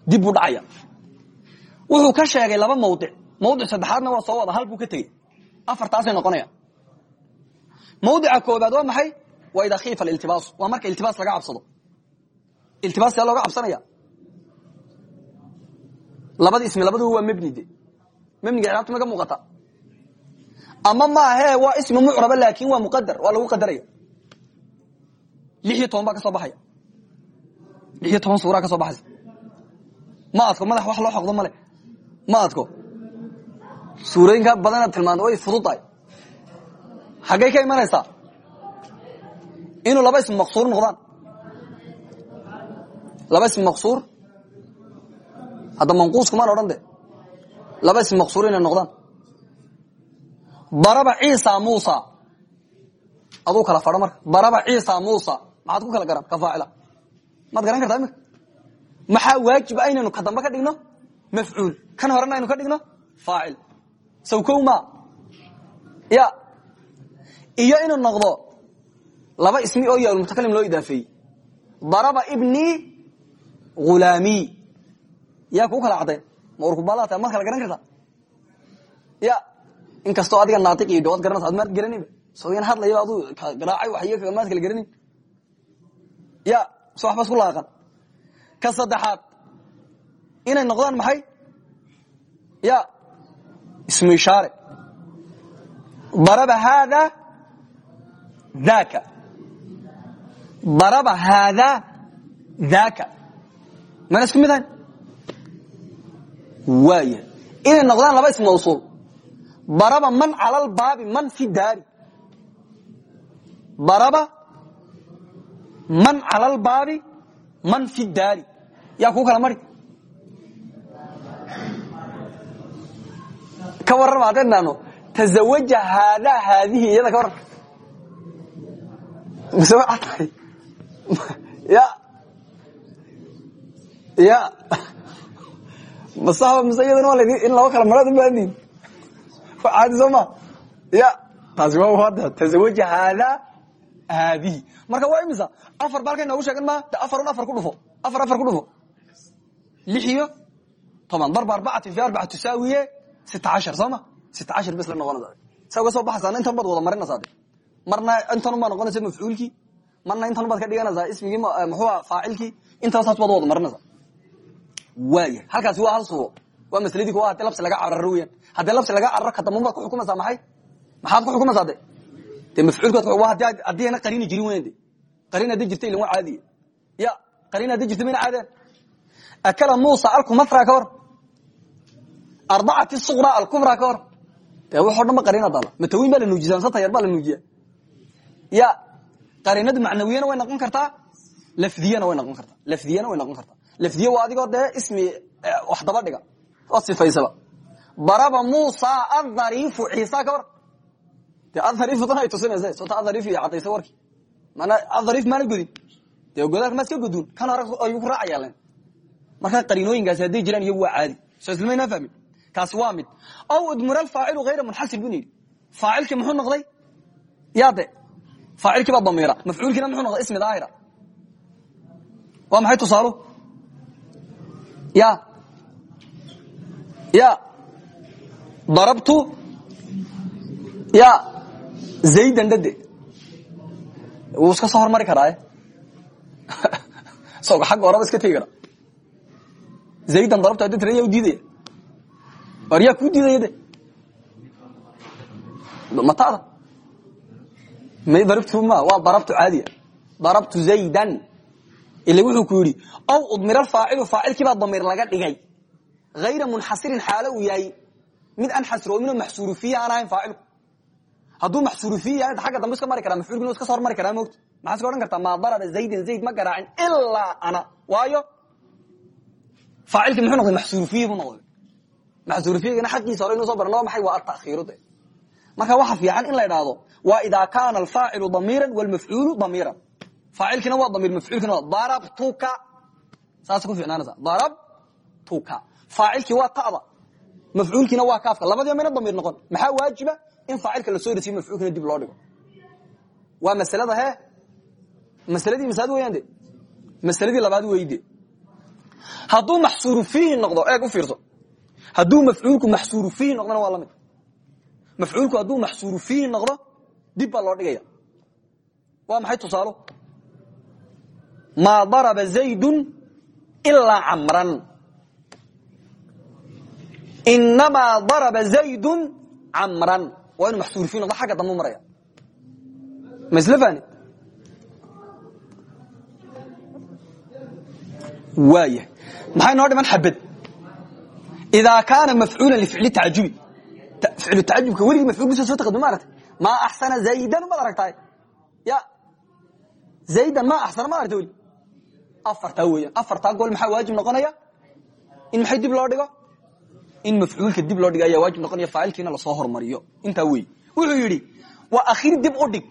dib buu dhacaya. Wuxuu ka sheegay laba mawdic mawdic saddexaadna waa soo wada hal buu ka tegey. Afartaasay noqonaya. Mawdica koobaad waa maxay? Waa idaa khiifa aliltibaasu waa marka iltibaas laga cabsado. Iltibaas see looga cabsanaya? Labada ismi labaduba waa mebni de. Mebniga iraabta ma ka muuqata. Ama maahe waa ismi mucraba laakin waa muqadar waa lagu qadaraya lix iyo toban baa ka soo baxaya. Lix iyo toban suuraa ka soo baxaysa. Ma adko madax wax loo xoqdo male ma suurooyinka badanaad tilmaanta way fududahay. Xaggay ka imanaysaa? Inuu laba ismi maqsuur noqdaan. Laba ismi maqsuur? Hadda manquuskumaan odhan de. Laba ismi maqsuur inay noqdaan. Daraba ciisa muusa. Aduu kala fadho marka. Daraba ciisa muusa. Maxaad ku kala garan ka faacila. Maad garan kartaa imika maxaa waajiba aynaynu ka dambe ka dhigno? Mafcuul. Kan horena aynu ka dhigno? Faacil saw kow ma? Ya. Iyo inuu noqdo laba ismi oo yaalmutakalim loo idaafeeyey daraba ibni ghulaami yaa kuu kala caddayn ma urkubaalaata maad kala garan kartaa ya. Inkastoo adiga naaiq iyo dood garanaysa ad maad garanayba sooyan hadlayaba aduu garaacay waxy maad kala garanin ya. So waxba isku laaqan. Ka saddexaad. Inay noqdaan maxay? Ya ismu ishaare daraba haada daka daraba haada daka mana isku mid hayn waaya inay noqdaan laba ism mawsuul daraba man cala lbaabi man fi daari daraba man cala lbaabi man fi daari yaa kuu ka warrama haddeen daano tazawaja haadaa haadihi iyada ka warran mise way cad tahay? Ya. Ya. Masaba mise iyadana waa in laba kala marood ubaadin caadi soo ma? Ya. Taasi waa tazawaja haadaa haadihi marka waa imisa? Afar baalkay noogu sheegan ma? De afarun afar ku dhufo. Afar afar ku dhufo. Lix iyo toban. Darba arbacatin fi arbaca tusaawiye sita cashar soo ma sita cashar bes la noqonaysa sa uga soo baxaysaa intan baad wada marinaysaa de marna intan ubaa noqonaysa mafcuulkii marna intan ubaad ka dhiganaysaa ismigii muxua faacilkii intaas saas baad wada marinaysaa waaya halkaasi waa hal suuro waa masladii kuwa haddii labsi laga cararo weyaan haddii labsi laga cararo kadamba baad ku xukumaysaa maxay maxaad ku xukumaysaa de de mafcuulkood haddii ana qariini jirin weyan de qariin haddii jirta ilan waa caadiya ya qariin haddii jirta mayna caadeen akala muusa alkumatra ka hor arbacati suqra alkubra ka hor dee waxo dhan ba qariina dala matawiin baa la nuujiya ansata yar baa la nuujiya ya qariinadu macnawiyana way noqon kartaa lafdiyana way noqon kartaa lafdiyana way noqon kartaa lafdiye adigoo dee ismi wax daba dhiga oo daraba muusa adhariifu ciisa ka hor de adhariifu dan ay tusinaysa soota adhariif iyo cadaysa warkii mana adhariif maana godin dee godaal ma iska godun kan hore ayuu ku raacaya len marka qariinooyinkaasi jiraan iyagu waa caadi soo islamayna fahmin kaasi waa mid. Aw udmura alfaacilu hayra munxasir bun yidhi. Faacilkii muxuu noqday? Yaa de faacilkii baa damiira. Mafcuulkiina muxuu noqday ismi daahira. Waa maxay tusaalu? Ya. Ya. Darabtu? Ya. Zaydan dhade wuu iska soo hormari karaa soga xagga horaba iska tegi kara zaydan darabtu haddi tira yaa u diidaya war yaa kuu diidaya de matada may darabtu ma waa darabtu caadiya. Darabtu zaydan. Ila wuxuu ku yidhi ow udmira alfaacilu faacilkii baa damiir laga dhigay. Hayra munxasirin xaalo uu yahay. Mid aan xasroominoo maxsuuru fiihi aan ahayn faacilku. Hadduu maxsuuru fiihi yahay agga dambe iska mari karaa mafcuulkuna iska soo hormari karaa moogta maxaad iska odhan kartaa? Maa daraba zaydan zayd ma garaacin ilaa ana. Waayo faacilkii muxuu noqday maxsuuru fiihi buu noqday maxsuuru fiihigana xaqiisa hore inuu soo barno maxay? Waa atakhiiru de marka waxa fiican in la idhaahdo waa idaa kaana alfaacilu damiiran wlmafcuulu damiiran. Faacilkiina waa damiir mafcuulkina waa darabtuka saas ku ficnaanaysa darabtuka faacilkii waa ta'da mafcuulkiina waa kaafka. Labadiiba mayna damiir noqon. Maxaa waajiba? In faacilka la soo resiyo mafcuulkina dib loo dhigo. Waa maslada he masladii masaad weyaan de masladii labaad weyde hadduu maxsuuru fiihi noqdo eeg u fiirso hadduu mafcuulku maxsuuru fiihi noqdona waa la mid mafcuulku hadduu maxsuuru fiihi noqdo dib baa loo dhigaya. Waa maxay tusaalo? Maa daraba zaydun ilaa camran. Inamaa daraba zaydun camran. Waa inu maxsuuru noqdo xagga dambu maraya. Ma isla fahni waaya maxay noo dhiman? Xabad idaa kaana mafcuula lificli tacajubi ficlu tacajubka weligii mafcuulkiisa soo taqadum ma aragtay maa axsana zaydan umaad aragtaay ya zaydan maa axsana ma aragta weli afartaa weeyaan afartaa gool maxaa waajib noqonaya in maxay dib loo dhigo in mafcuulka dib loo dhigo ayaa waajib noqonaya faacilkiina la soo hormariyo intaa wey wuxuu yidhi wa akhir dib u dhig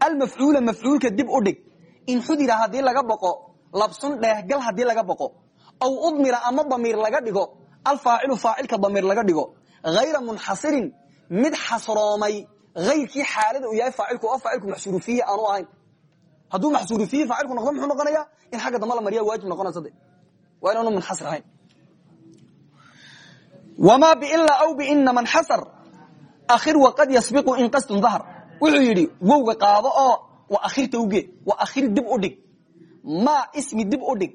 almafcuula mafcuulka dib u dhig in xudira haddii laga boqo labsun dheehgal haddii laga boqo aw udmira ama damiir laga dhigo alfaacilu faacilka damiir laga dhigo hayra munxasirin mid xasroomay hayrkii xaalada uu yahay faacilku oo faacilku maxsuuru fiihi aanu ahayn. Hadduu maxsuuru fiihi faacilku noqdo muxuu noqonaya in xagga dambe la mariya waajib noqonaysa de waa inaanu munxasir ahayn. Wamaa biilaa aw biina manxasar akhir waqad yasbiqu in qasdun dahr wuxuu yidhi wowga qaado oo wa akhirta uge wa akhir dib u dhig. Maa ismi dib u dhig.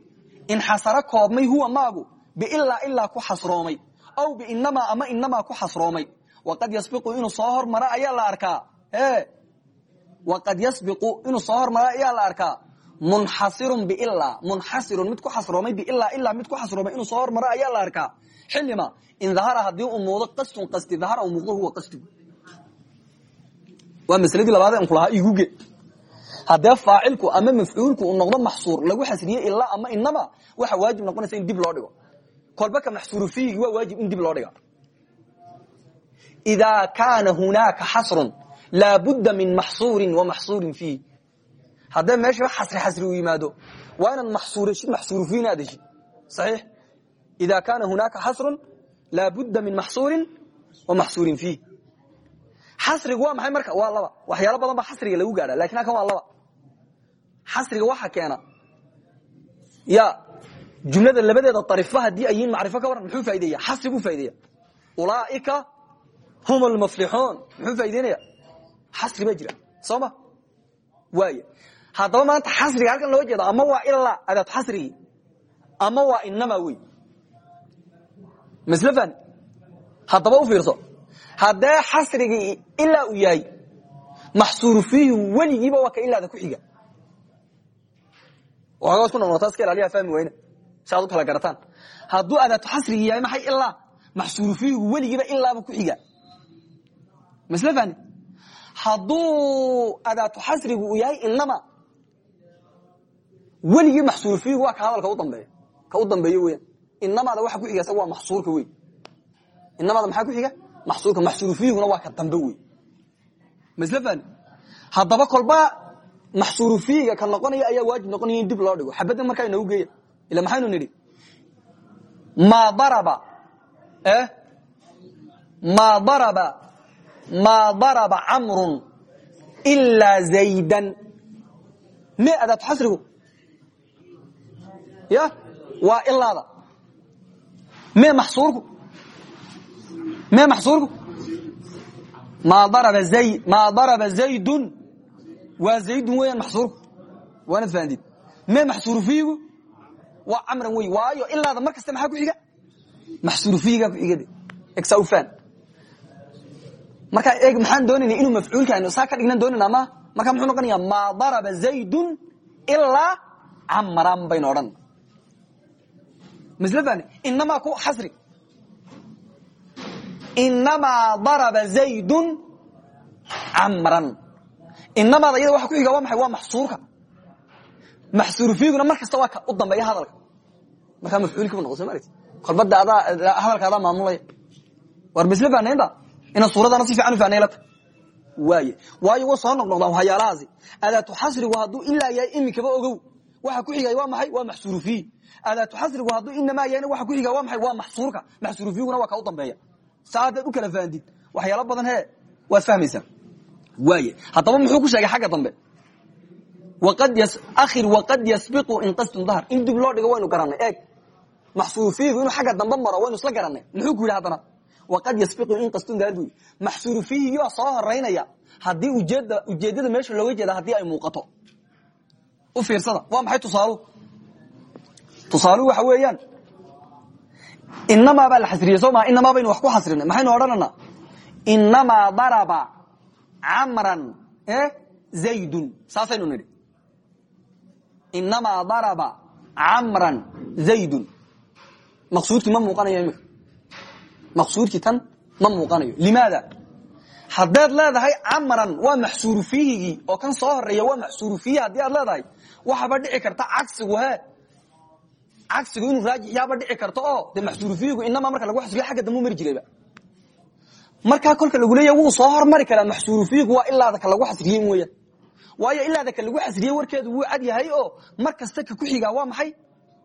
Inxasaro koobmay huwa maagu biilaa ilaa ku xasroomay aw biinamaa ama inamaa ku xasroomay. Waqad yasbiqu inuu soo hormara ayaa la arkaa. E waqad yasbiqu inuu soo hormara ayaa la arkaa. Munxasirun biilaa munxasirun mid ku xasroomay biilaa ilaa mid ku xasroomay inuu soo hormara ayaa la arkaa. Xilima in dahara haddii uu muuqdo qastun qasti dahara uu muuqdo huwa qastigu waa masladii labaad an kulahaa iguge haddee faacilku ama kolba ka maxsuuru fiihigi waa waajib in dib loo dhiga idaa kaana hunaaka xasrun laabudda min maxsuurin wa maxsuurin fiihi haddee meeshaba xasri xasri uu yimaado waa inaad maxsuurashid maxsuuru fiihina aad heshid saxiix? Idaa kaana hunaaka xasrun laabudda min maxsuurin wa maxsuurin fiihi xasrigu waa maxay marka? Waa laba. Waxyaalo badan baa xasriga lagu gaadha laakiin halkan waa laba. Xasriga waxa keena ya jumlada labadeeda arifa haddii ay yihiin ka waran muxuu faa'ideeya xasriguu faa'ideeya ulaaika hum almuflixuun muxuu faa'ideynaya xasri baa jira soo ma? Waaya maanta xasriga halkan loo jeeda ama waa ilaa adaatu xasrigii ama waa inama wey masl fahni haddaba u fiirso haddee xasrigii ilaa uu yahay maxsuuru fiihi weligiiba waa ka ilaada ku xiga. Waxoogaa isku noqnotaa iska ilaaliyaa fahmi weyne si aad u kala garataan. Hadduu adaatu xasrigii yahay maxay ilaa maxsuuru weligiiba ilaaba ku xiga masle fahni hadduu xasrigu uu yahay inama weligii maxsuuru waa ka hadalka u dambeeya. Ka u dambeeyo weyan inamaada waxa ku xiga waa maxsuurka wey inamaada maxaa ku xiga? Maxsuurka maxsuuru waa ka dambe wey masle fahni kolba maxsuuru ka noqonaya ayaa waajib noqonaya in dib loo dhigo. Xabadda markaa inoogu geeya ila maxaynu nidhi maa daraba maa daraba maa daraba camrun ilaa zaydan me adaatu xasrigu ya waa ilaada me maxsuurku me maxsuurku maa daraba zay maa daraba zaydun waa zaydun weeyaan maxsuurku waanad fahandid me maxsuuru fiihigu waa camran wey waayo ilaada mar kasta maxaa ku xiga? Maxsuuru fiihigaa ku xiga faan. Markaa eeg maxaan doonayna inuu mafcuulka aynu saa ka dhignan doonayna ma markaa muxuu noqonaya maa daraba zaydun ilaa camran baynu odhan. Masle fahni inamaa ku xasri. Inamaa daraba zaydun camran. Inamaada iyada waxa ku xiga waa maxay? Waa maxsuurka maxsuuru fiiguna mar waa u dambeeya hadalka. Markaa mafcuulkii bu soo maaragti kolbada hadalka adaa maamulaya war misle faanaynta ina suuradana si fiican u faanaylata waaye waayo wa soo noqnoqdaa waxyaalahaasi adaatu xasrigu hadduu ilaa yahay iminkaba ogow. Waxa ku xigay waa maxay? Waa maxsuuru fiih adaatu xasrigu hadduu inamaa yahayna waxa ku xiga waa maxay? Waa maxsuurka. Maxsuuru fiiguna waa ka u dambeeya. Saadaad u kala fahandid waxyaalo badan he waad fahmaysaa. Waaye haddaba muxuu ku sheegay xagga dambe akhir waqad yasbiqu in qasdun dahr in dib loo dhigo waynu garanay eeg maxsuuru fiigu inuu xagga dambe maro waynu isla garanay muxuu ku yidhi haddana waqad yasbiqu in qasdun dahr bu maxsuuru fiihigii baa soo horeynaya haddii ujeeda ujeeddada meesha looga jeeda haddii ay muuqato u fiirsada waa maxay tusaaluhu tusaaluhu waxa weeyaan inamaa baa la xasriyey soo maa inamaa baynu wax ku xasrinay maxaynu odhananaa inamaa daraba camran zaydun saasaynu nidhi inamaa daraba camran zaydun maqsuudkii ma muuqanayo imika maqsuudkii tan ma muuqanayo limaada haddaad leedahay camran waa maxsuuru fiihigii oo kan soo horreeya waa maxsuuru fiihi haddii aad leedahay waxaba dhici karta cagsigu he cagsigu inuu raajix yaaba dhici karto oo de maxsuuru fiihigu inamaa marka lagu xasriyo xagga kolka lagu leeya wuu soo hormari karaa maxsuuru waa ilaada ka lagu xasriyey mooyaan waayo ilaada ka lagu xasriyey warkeedu wuu cad yahay oo mar kasta ka kuxigaa waa maxay?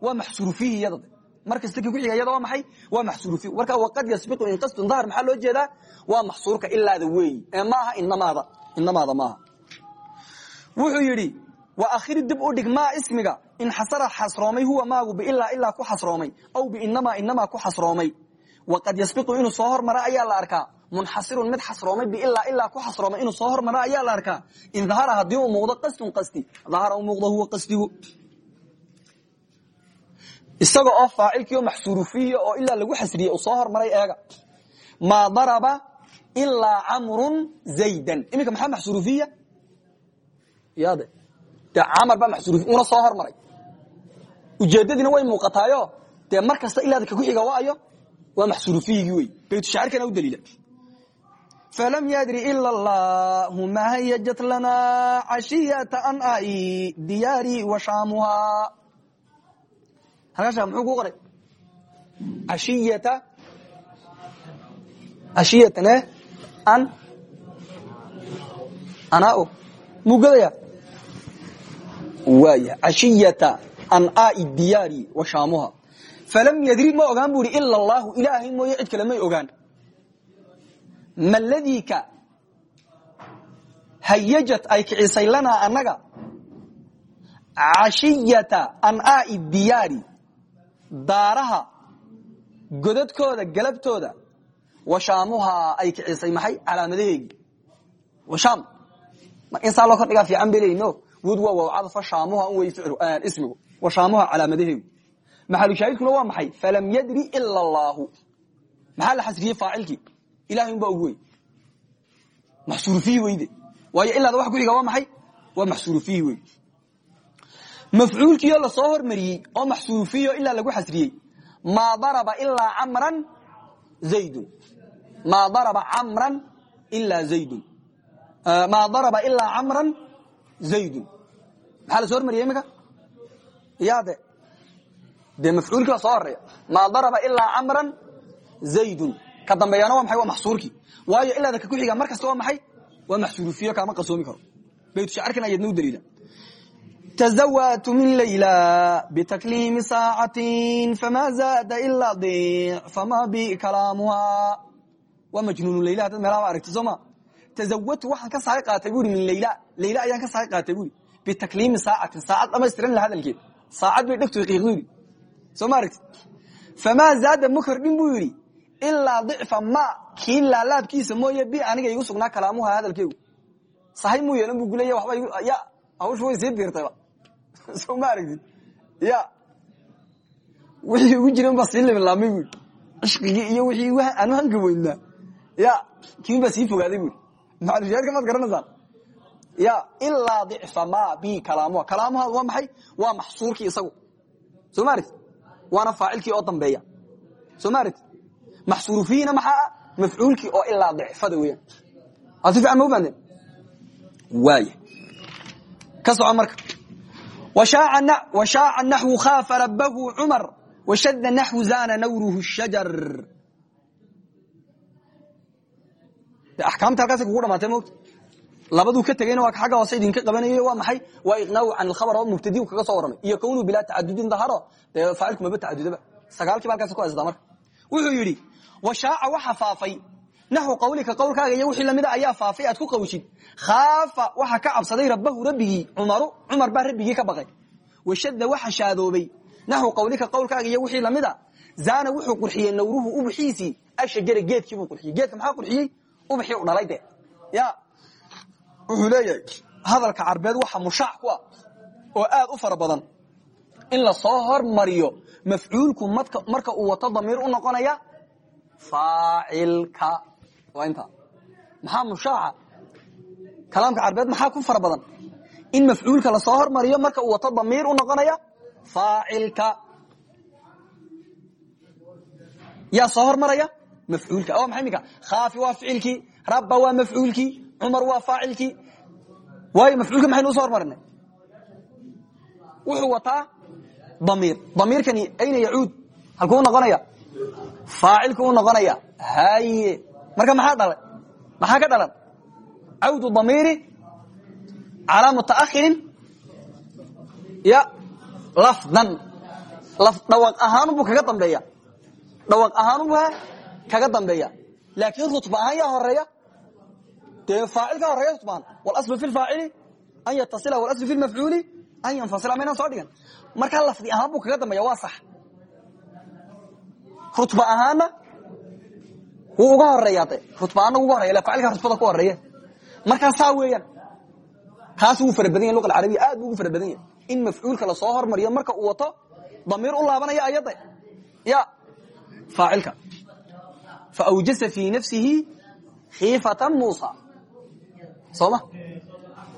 Waa maxsuuru fiihi iyada mar kasta ka kuxiga iyada waa maxay? Waa maxsuuru fiihi. Marka waqad yasbiqu in qasdun dahr maxaa loo jeedaa? Waa maxsuurka ilaada weeyi ee maaha inamaada inamaada maaha. Wuxuu yidhi wa akhiri dib u dhig maa ismiga inxasara xasroomay huwa maagu biilaa ilaa ku xasroomay aw biinamaa inamaa ku xasroomay. Waqad yasbiqu inuu soo hormara ayaa la arkaa munxasirun mid xasroomay biilaa ilaa ku xasroomay inuu soo hormara ayaa la arkaa in dahara haddii uu muuqdo qasdun qasdi. Dahara u muuqdo huwa qasdigu. Isaga oo faacilkiio maxsuuru fiihi oo ilaa lagu xasriyey uu soo hormaray eega. Maa daraba ilaa camrun zaydan. Iminka maxaa maxsuuru fiiya yade dee camar baa maxsuuru una soo hormaray. Ujeedadiina way muuqataayo. Dee mar kasta ilaada ka kuxiga waayo waa maxsuuru fiihigii wey baytushaacirkana u daliila falam yadri ila allahu ma hayajat lana cashiyata an ai diyaari wa shaamuhaa halkaasha muxuu ku qoray ashiyata ashiyatan an anao muu godaya waaya cashiyata an ai diyaari wa shaamuha falam yadri ma ogaan bu ila allahu ilaahay mooye cid kale may ogaan ma ladiika hayajat ay kicisay lanaa annaga? Cashiyata an ai diyaari daaraha godadkooda galabtooda washaamuhaa ay kicisay maxay? Calaamadaheegii washaam in saa loo kordhigaa fiican bay leeyihiin no. Wud waa wawcada fa shaamuha un wey ismigu. Washaamuha calaamadaheegu maxalushaahidkuna waa maxay? Falam yadri ila allaahu. Maxaa la xasriyey faacilkii ilahay un baa og wey maxsuuru fiihi weyde. Waayo ilaada waxa ku xiga waa maxay? Waa maxsuuru fiihi wey mafcuulkiioo la soo hormariyey oo oo ilaa lagu xasriyey maa daraba ilaa camran zaydun. Maa daraba camran ilaa zaydun. Maa daraba ilaa camran zaydun. Maxaa la soo hormariyey imika yade dee mafcuulkii baa soo horreeya maa daraba ilaa camran zaydun ka dambeeyana waa maay waa maxsuurkii. Waayo ilaada ka kuxiga mar kasta waa maxay? Waa maxsurufiyo kaama qarsoomi karo. Baytushacirkan ayadna u daliila. Tazawatu min layla bitakliimi saacatin famaa zaada ilaa dic famaa bi kalaamuhaa. Waa majnuunu layla haddaad meelaaba aragti sooma tazawatu waxaan ka sahay qaatay buuri min layla. Layla ayaan ka sahay qaatay buuri bitakliimi saacatin saacad dhamaystiran la hadalkeed. Saacad bay dhegtu qiiqdu yidhi. Soo ma aragti? Famaa zaada ma kordhin buu yidhi ilaa ضicfa ma kii laalaabkiisa mooye bi aniga igu sugnaa kalaamuha hadalkeegu. Sahay muu yeelan buu guleeya waxba ya hawshu way sii biirtayba soo ma aragtid? Ya. Wixii ugu jiran baa sii limlaamay bui cishqigii iyo wixii aanu hanka weynaa ya kiin baa sii fogaaday bui maalushaadka maad garanaysaan ya ilaa dicfa ma bi kalaamuha kalaamuha waa maxay? Waa maxsuurkii isagu. Soo ma aragtid? Waana faacilkii oo dambeeya. Soo ma aragtid maxsuuru fiihina maxaa ah mafcuulkii oo ilaa dicfada weeyaan. A si fiican ma u fahanteen waaya ka soco marka. Washaaca naxwu khaafa rabahu cumar washada naxwu zana nawruhu shajar. Akaamta halkaas kugu dhamaatay mota labaduu ka tegeyna waa agga hoose idinka qabanayey waa maxay? Waa iqnaawu can ilkhabar oo mubtadi kaga soo warramay. Iyo kownuhu bilaa tacadudin daharo dee faacilku maba tacadudaba sagaalkiiba halkaas ku haystaa marka. Wuxuu yidhi washaaca waxa faafay. Naxwu qawlika qowlkaaga iyo wixii lamida ayaa faafay aad ku qawshid. Khaafa waxa ka cabsaday rabbahu rabbigii cumaru cumar baa rabbigii ka baqay. Washadda waxa shaadoobay naxwu qawlika qowlkaaga iyo wixii lamida zaana wuxuu qurxiyey nawruhu ubixiisii ashajara geedkiibuu qurxiyey. Geedka maxaa qurxiyey? Ubaxii u dhalay de ya wuxuu leeyahay hadalka carbeed waxa mushaac ku ah oo aad u fara badan. In la soo hormariyo mafcuulku marka uu wato damiir u noqonaya faacilka waa inta. Maxaa mushaaca? Kalaamka carbeed maxaa ku fara badan? In mafcuulka la soo hormariyo marka uu wato damiir u noqonaya faacilka yaa soo hormaraya? Mafcuulka. O maxay imika khaafi waa ficilkii. Rabba waa mafcuulkii. Cumar waa faacilkii waayo mafcuulka maxaynu u soo hormarinay? Wuxuu wataa damiir. Damiirkani ayna yacuud. Halkuu noqonaya faacilku u noqonaya haye marka maxaa dhalay? Maxaa ka dhalan cawdu damiiri calaa mutaahirin ya lafdan. Dhawaq ahaanubuu kaga dambeeya. Dhawaq ahaanubuu kaga dambeeya. Laakiin rutba ahaan yaa horreeya dee faacil ka horreeya rutbaan walaslu fi lfaacili an yatasila walaslu fi lmafcuuli an yanfasila maynaan soo dhigan markaa lafdi ahaan buu kaga dambeeya waa sax rutba ahaana wuu uga horreeya de rutba ahaana uga horeya faacilka rutbada ku horreeya markaa saa weeyaan kaas wuu fara badan yahy luqa alcarabiya aad buu ugu fara badan yahay. In mafcuulka la soo hormariyo marka uu wato damiir u laabanaya ayada ya faacilka. Faawjasa fii nafsihi khiifatan muusa. Sooma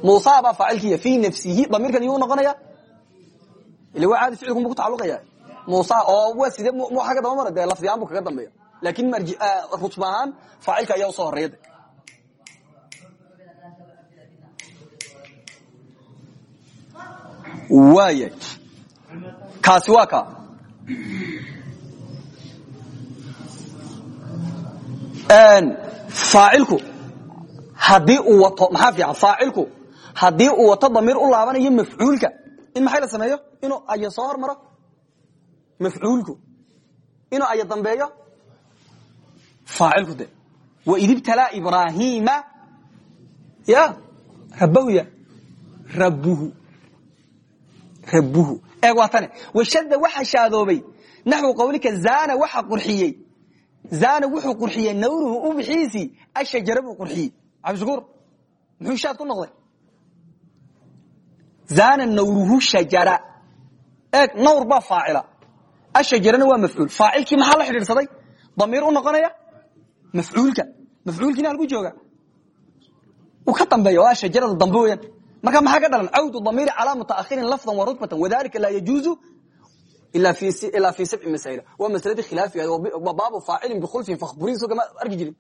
muusa baa faacilkiya fii nafsihi damiirkan iyuu noqonaya ila waa caadi ficilkunbu ku tacaluqaya muusa oo waa mu agga daba mara dee lafdi ahaan bu kaga dambeeya. Laakin rutba ahaan faacilka ayaa u soo horreeya de waaya kaasi waa ka. Faacilku haddii uu wato maxaa fiican? Faacilku haddii uu wato damiir u laabanayo mafcuulka in maxay la sameeyo? Inuu hormaro mafcuulku inuu aya dambeeyo? Faacilku de waid ibtalaa ibraahiima ya rabahu ya. Rabuhu rabuhu eeg waa tane washada waxa shaadoobay. Naxwu qawlika zana waxa qurxiyey. Zana wuxuu qurxiyey nawruhu ubixiisii ashajara buu qurxiyey. Cabdishakuur muxuu shaad ku noqday? Zana nawruhu shajara. Eeg nawr baa faacila ashajarana waa mafcuul faacilkii maxaa la xidhiidhsaday? Damiir u noqonaya? Mafcuulka mafcuulkiina halku jooga uu ka dambeeya waa shajarada dambe weyaan marka maxaa ka dhalan? Cawdu damiiri calaa mutaahirin lafdan wa rutbatan wadalika laa yajuuzu ilaa fi sabci masaa'il. Waa masaladii khilaafiga baabu faacilin bikhulfin fakhburiin soo kama arki jirin.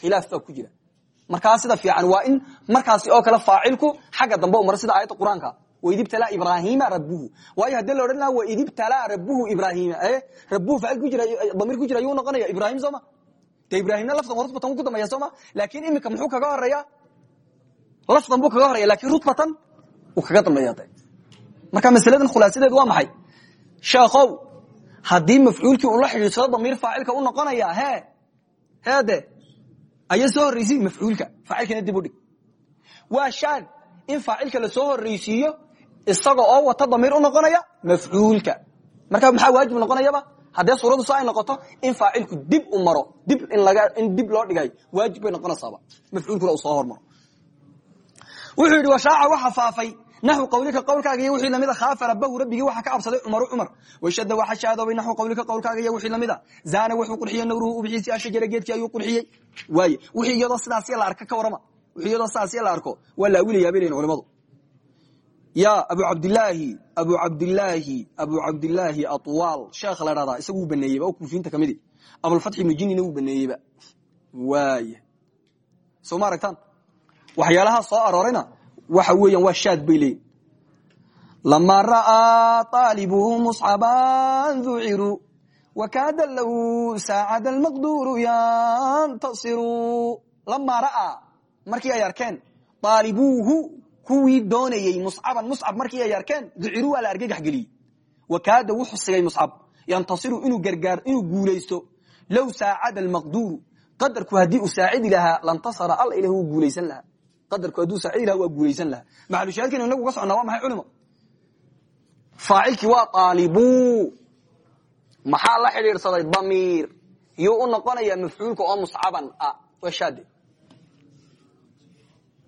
Khilaaf baa ku jira. Markaa sida fiican waa in markaasi oo kale faacilku xagga dambe u mara sida aayadda qur'aanka waid ibtalaa ibraahiima rabuhu waayo haddii la odhan laha waid ibtalaa rabuhu ibraahiima rabuhu faacil ku jira damiir ku jira ayuu noqonaya ibraahim sooma dee ibraahimna lafdan rutbatan ku dambeeya sooma laakin iminka muxuu kaga horreeya lafdan buu kaga horeya laakiin rutbatan uu kaga dambeeya de marka masaladan khulaasadeedu waa maxay sheekow haddii mafcuulkii uu la xidhiidsado damiir faacilka u noqonaya he heede ayaa soo horreysiy mafcuulka faacilkana dib u dhig waa shaad in faacilka la soo horreysiiyo isaga oo wata damiir u noqonaya mafcuulka marka maxaa waajib noqonayaba? Haddee suuraddu so ay noqoto in faacilku dib u maro dib in dib loo dhigay waajib bay noqonaysaaba mafcuulkuna uu soo hormaro wuxuu yidhi washaaca waxa faafay. Naxu qawlika qowlkaaga iyo wixii lamida khaafa rabahu rabbigii waxa ka cabsaday cumaru cumar washada waxa shaadoobay naxu qawlika qowlkaaga iyo wixii lamida. Zaana wuxuu qurxiyey nawruhu ubixiisi ashajara geedkii ayuu qurxiyey. Waaye wixii iyadoo sidaas la arka ka warama wixii iyadoo sidaas la arko waa la awilayaa bay leeyihiin culimadu ya abu cabdilaahi abu cabdilaahi abu cabdilaahi atwaal sheekha la dhahdaa isagu wuu baneeyeyba oo kuufiinta kamidi. Abulfatxi ibnu jinina wuu baneeyeyba waaya soo ma aragtaan waxyaalaha soo aroorayna waxa weeyaan waa shaad bay leeyihiin lama ra'aa aalibuhu muscaban duciruu wakaada low saacada almaqduuru yantasiru lamaa ra'aa markii ay arkeen aalibuuhu kuwii doonayey muscaban muscab markii ay arkeen duciruu waa la argagax geliyey. Wakaada wuxuu sigay muscab yantasiru inuu guulaysto. Low saacada almaqduuru qadarku haddii uu saacidi lahaa lantasara alla ilah wuu guulaysan lahaa. Qadarku hadduu saacidi lahaa waa guulaysan lahaa. Maxalushaahidkan inagu uga socnaa waa maxay culimo faacilkii waa aalibuu maxaa la xidhiidhsaday? Damiir. Yuu u noqonayaa mafcuulka oo muscaban ah waa shaade wazana nawruhu washada naxu zana nawruhu shar jirtay la mid tahay baydkan kale lamida kasaaxil muda lxilmi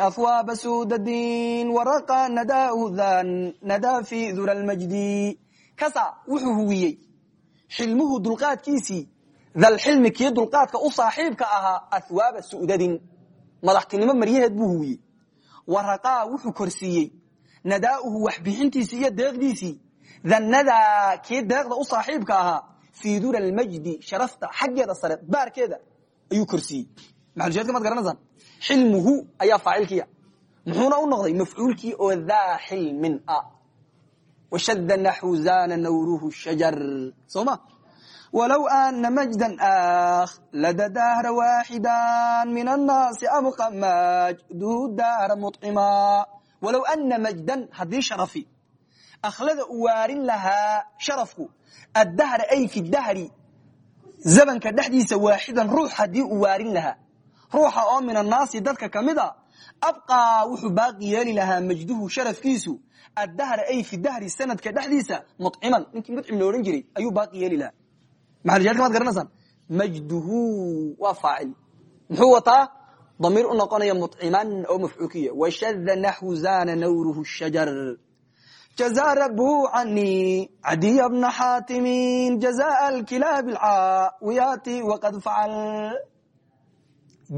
ahwaaba sudadin waraqa nadaahu nadaa fi dura lmajdi kasa wuxuu huwiyey xilmuhu dulqaadkiisii dalxilmi kii dulqaadka u saaxiibka ahaa ahwaaba sudadin madaxtinimo maryaheed buu huwiyey waraqaa wuxuu korsiiyey nadaauhu waxbixintiisii iyo deeqdiisii dhannadaa kii deeqda u saaxiibka ahaa fii dura sharafta xaggeeda sare baarkeeda ayuu korsiiyey. Maxalushaadka maad garanaysaan xilmuhu ayaa faacilkiya muxuuna u noqday mafcuulkii oo daa xilmin ah washada naxu zana nawruhu shajar. Soo ma? Wlow ana majda ah lada dahra waaxida min annaasi abqa majduhu dahra mucima walow ana majdan haddii sharafi akhlada u waarin lahaa sharafku addahra ay dahri zamanka dhexdiisa waaxidan ruux haddii u waarin lahaa. Ruuxa oo min annaasi dadka ka mid a abqaa wuxuu baaqi yeeli lahaa majduhu sharafkiisu addahra ay fi dahri sanadka dhexdiisa muciman ninkii mucim lo odhan jiray ayuu baaqi yeeli lahaa. Maad garanaysaan majduhu waa faacil. Muxuu wataa? Damiir u noqonaya muciman oo mafcuulkiya washada naxwu zana nawruhu shajar jaza rabuhu canii cadiya bna xaatimin jazaa alkilaab alcaawiyaati waqad facal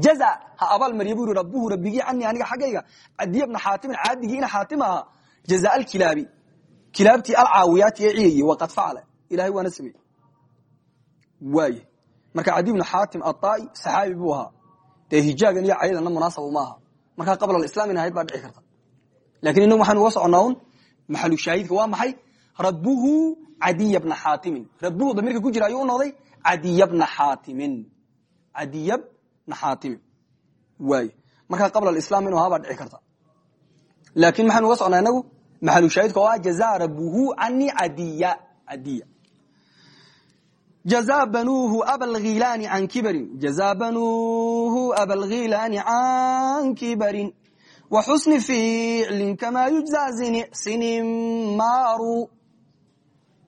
jaza ha abaal mariya bu yuri rabuhu rabbigii canii aniga xaggayga cadiya bna xaatimin caadigii ina xaatim ahaa jaza alkilaabi kilaabtii alcaawiyaati ee ciyayey waqad facala ilahay waana sameeyey waay marka cadi bnu xaatim aai saxaabi buu ahaa dee hijaagan iyo cayadana munaasab ma aha markaa qabla alislaam in ahayd baa dhici karta laakiin inagu waxaan uga soconnaa un maxalushaahidka waa maxay? Rabbuhu cadiy bna xaatimin rabbuhu damirka ku jira ayuu u noqday cadiy bna xaatimin cadiy bna xaatimin waay markaa qabla alislam inuu ahaabaa dhici karta. Laakin maxaynu uga socnaa inagu maxalushaahidka oo ah jaza rabbuhu cani cadiya cadiya jaza banuuhu abalghilaani can kibarin. Jaza banuuhu abalghilaani can kibarin wxusni ficli kama yujza sinimaaru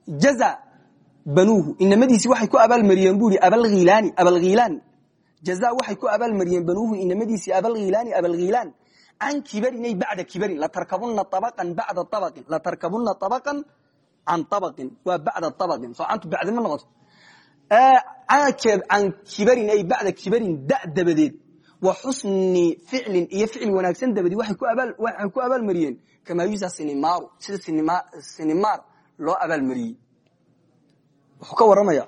jaza banuuhu inamadiisi waxay ku abaalmariyeen buu ihi abalhilaani abalhilaan jaza waxay ku abaalmariyeen banuuhu inamadiisii abalhilaani abalhilaan can kibarinay bacda kibarin latarkabuna abaan bacda abaqin latarkabuna abaan can abaqin waa bacda abaqin soo cantu bacdi ma noqoto can kibarin ay bacda kibarin da dabadeed wa xusni ficlin iyo ficil wanaagsan dabadeed waxay ku abaalmariyeen kamaa yusa sinimaaru sida sinimaar loo abaalmariyey wuxuu ka waramaya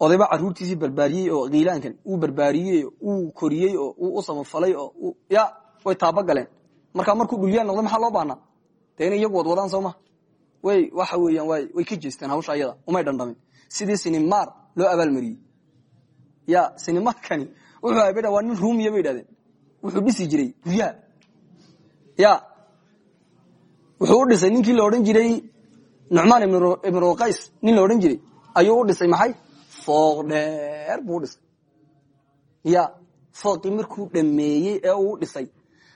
odayba caruurtiisii barbaariyey oo kiilaankan uu barbaariyey uu koriyey oo uu u samafalay oo ya way taabagaleen markaa markuu dhulyaal noqday maxaa loo baanaa dee inay iyagu wadwadaan soo way waxa weeyaan way ka jeesteen hawsha ayada umay dhandhamin. Sidii sinimaar loo abaalmariyey ya sinimaarkani wuxuu waa nin rumiya bay idhahdeen wuxuu dhisi jiray guryaha ya. Wuxuu u dhisay ninkii la odhan jiray nucmaan ibn ruqays nin la odhan jiray ayuu u dhisay maxay? Fooq dheer buu u dhisay. Ya. Fooqii markuu dhameeyey ee uu dhisay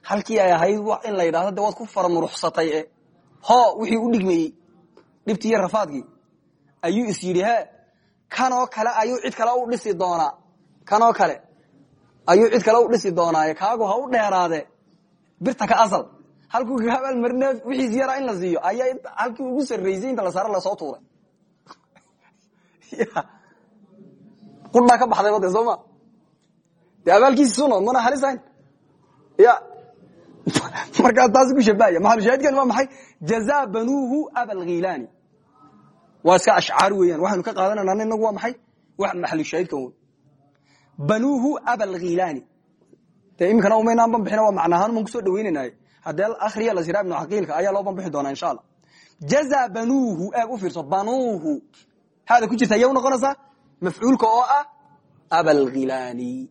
halkii ay ahayd in la yidhahdo de waad ku faramuruxsatay e ho wixii u dhigmayey dhibtii iyo rafaadkii. Ayuu is yidhi he kanoo kale ayuu cid kale u dhisi doonaa kanoo kale ayuu cid kale u dhisi doonaaye kaagu ha u dheeraade. Birta ka asal. Halkuu kaga abaalmarine wixiis yaraa in la siiyo ayaa halkii ugu sarraysay inta la saara la soo tuuray. Qudhaa ka baxday wade sooma dee abaalkiisi suno mana halisayn ya markaa taasi ku shabahaya maxalushaahidkan waa maxay? Jazaa banuuhu abalghiilani waa iska ashcaar weeyaan. Waxaynu ka qaadanana inagu waa maxay? Wax maxalushaahidkan wey banuuhu abalghilani de iminkana umaynaan banbixina waa macnahaan uman ku soo dhaweynanay haddee akhriya la siraa ibnu caqiilka ayaa loo banbixi doonaa insha allah. Jaza banuuhu eeg u fiirso banuuhu. Haada ku jirta iya unoqonaysaa mafcuulka oo ah abalghilani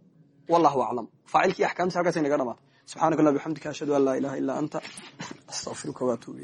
wallahu aclam faacilkii axkaamtis halkaas naga dhamaata subxanak allah bxamdika ashhadu an laa ilaha ila anta astaqfiruka waatuub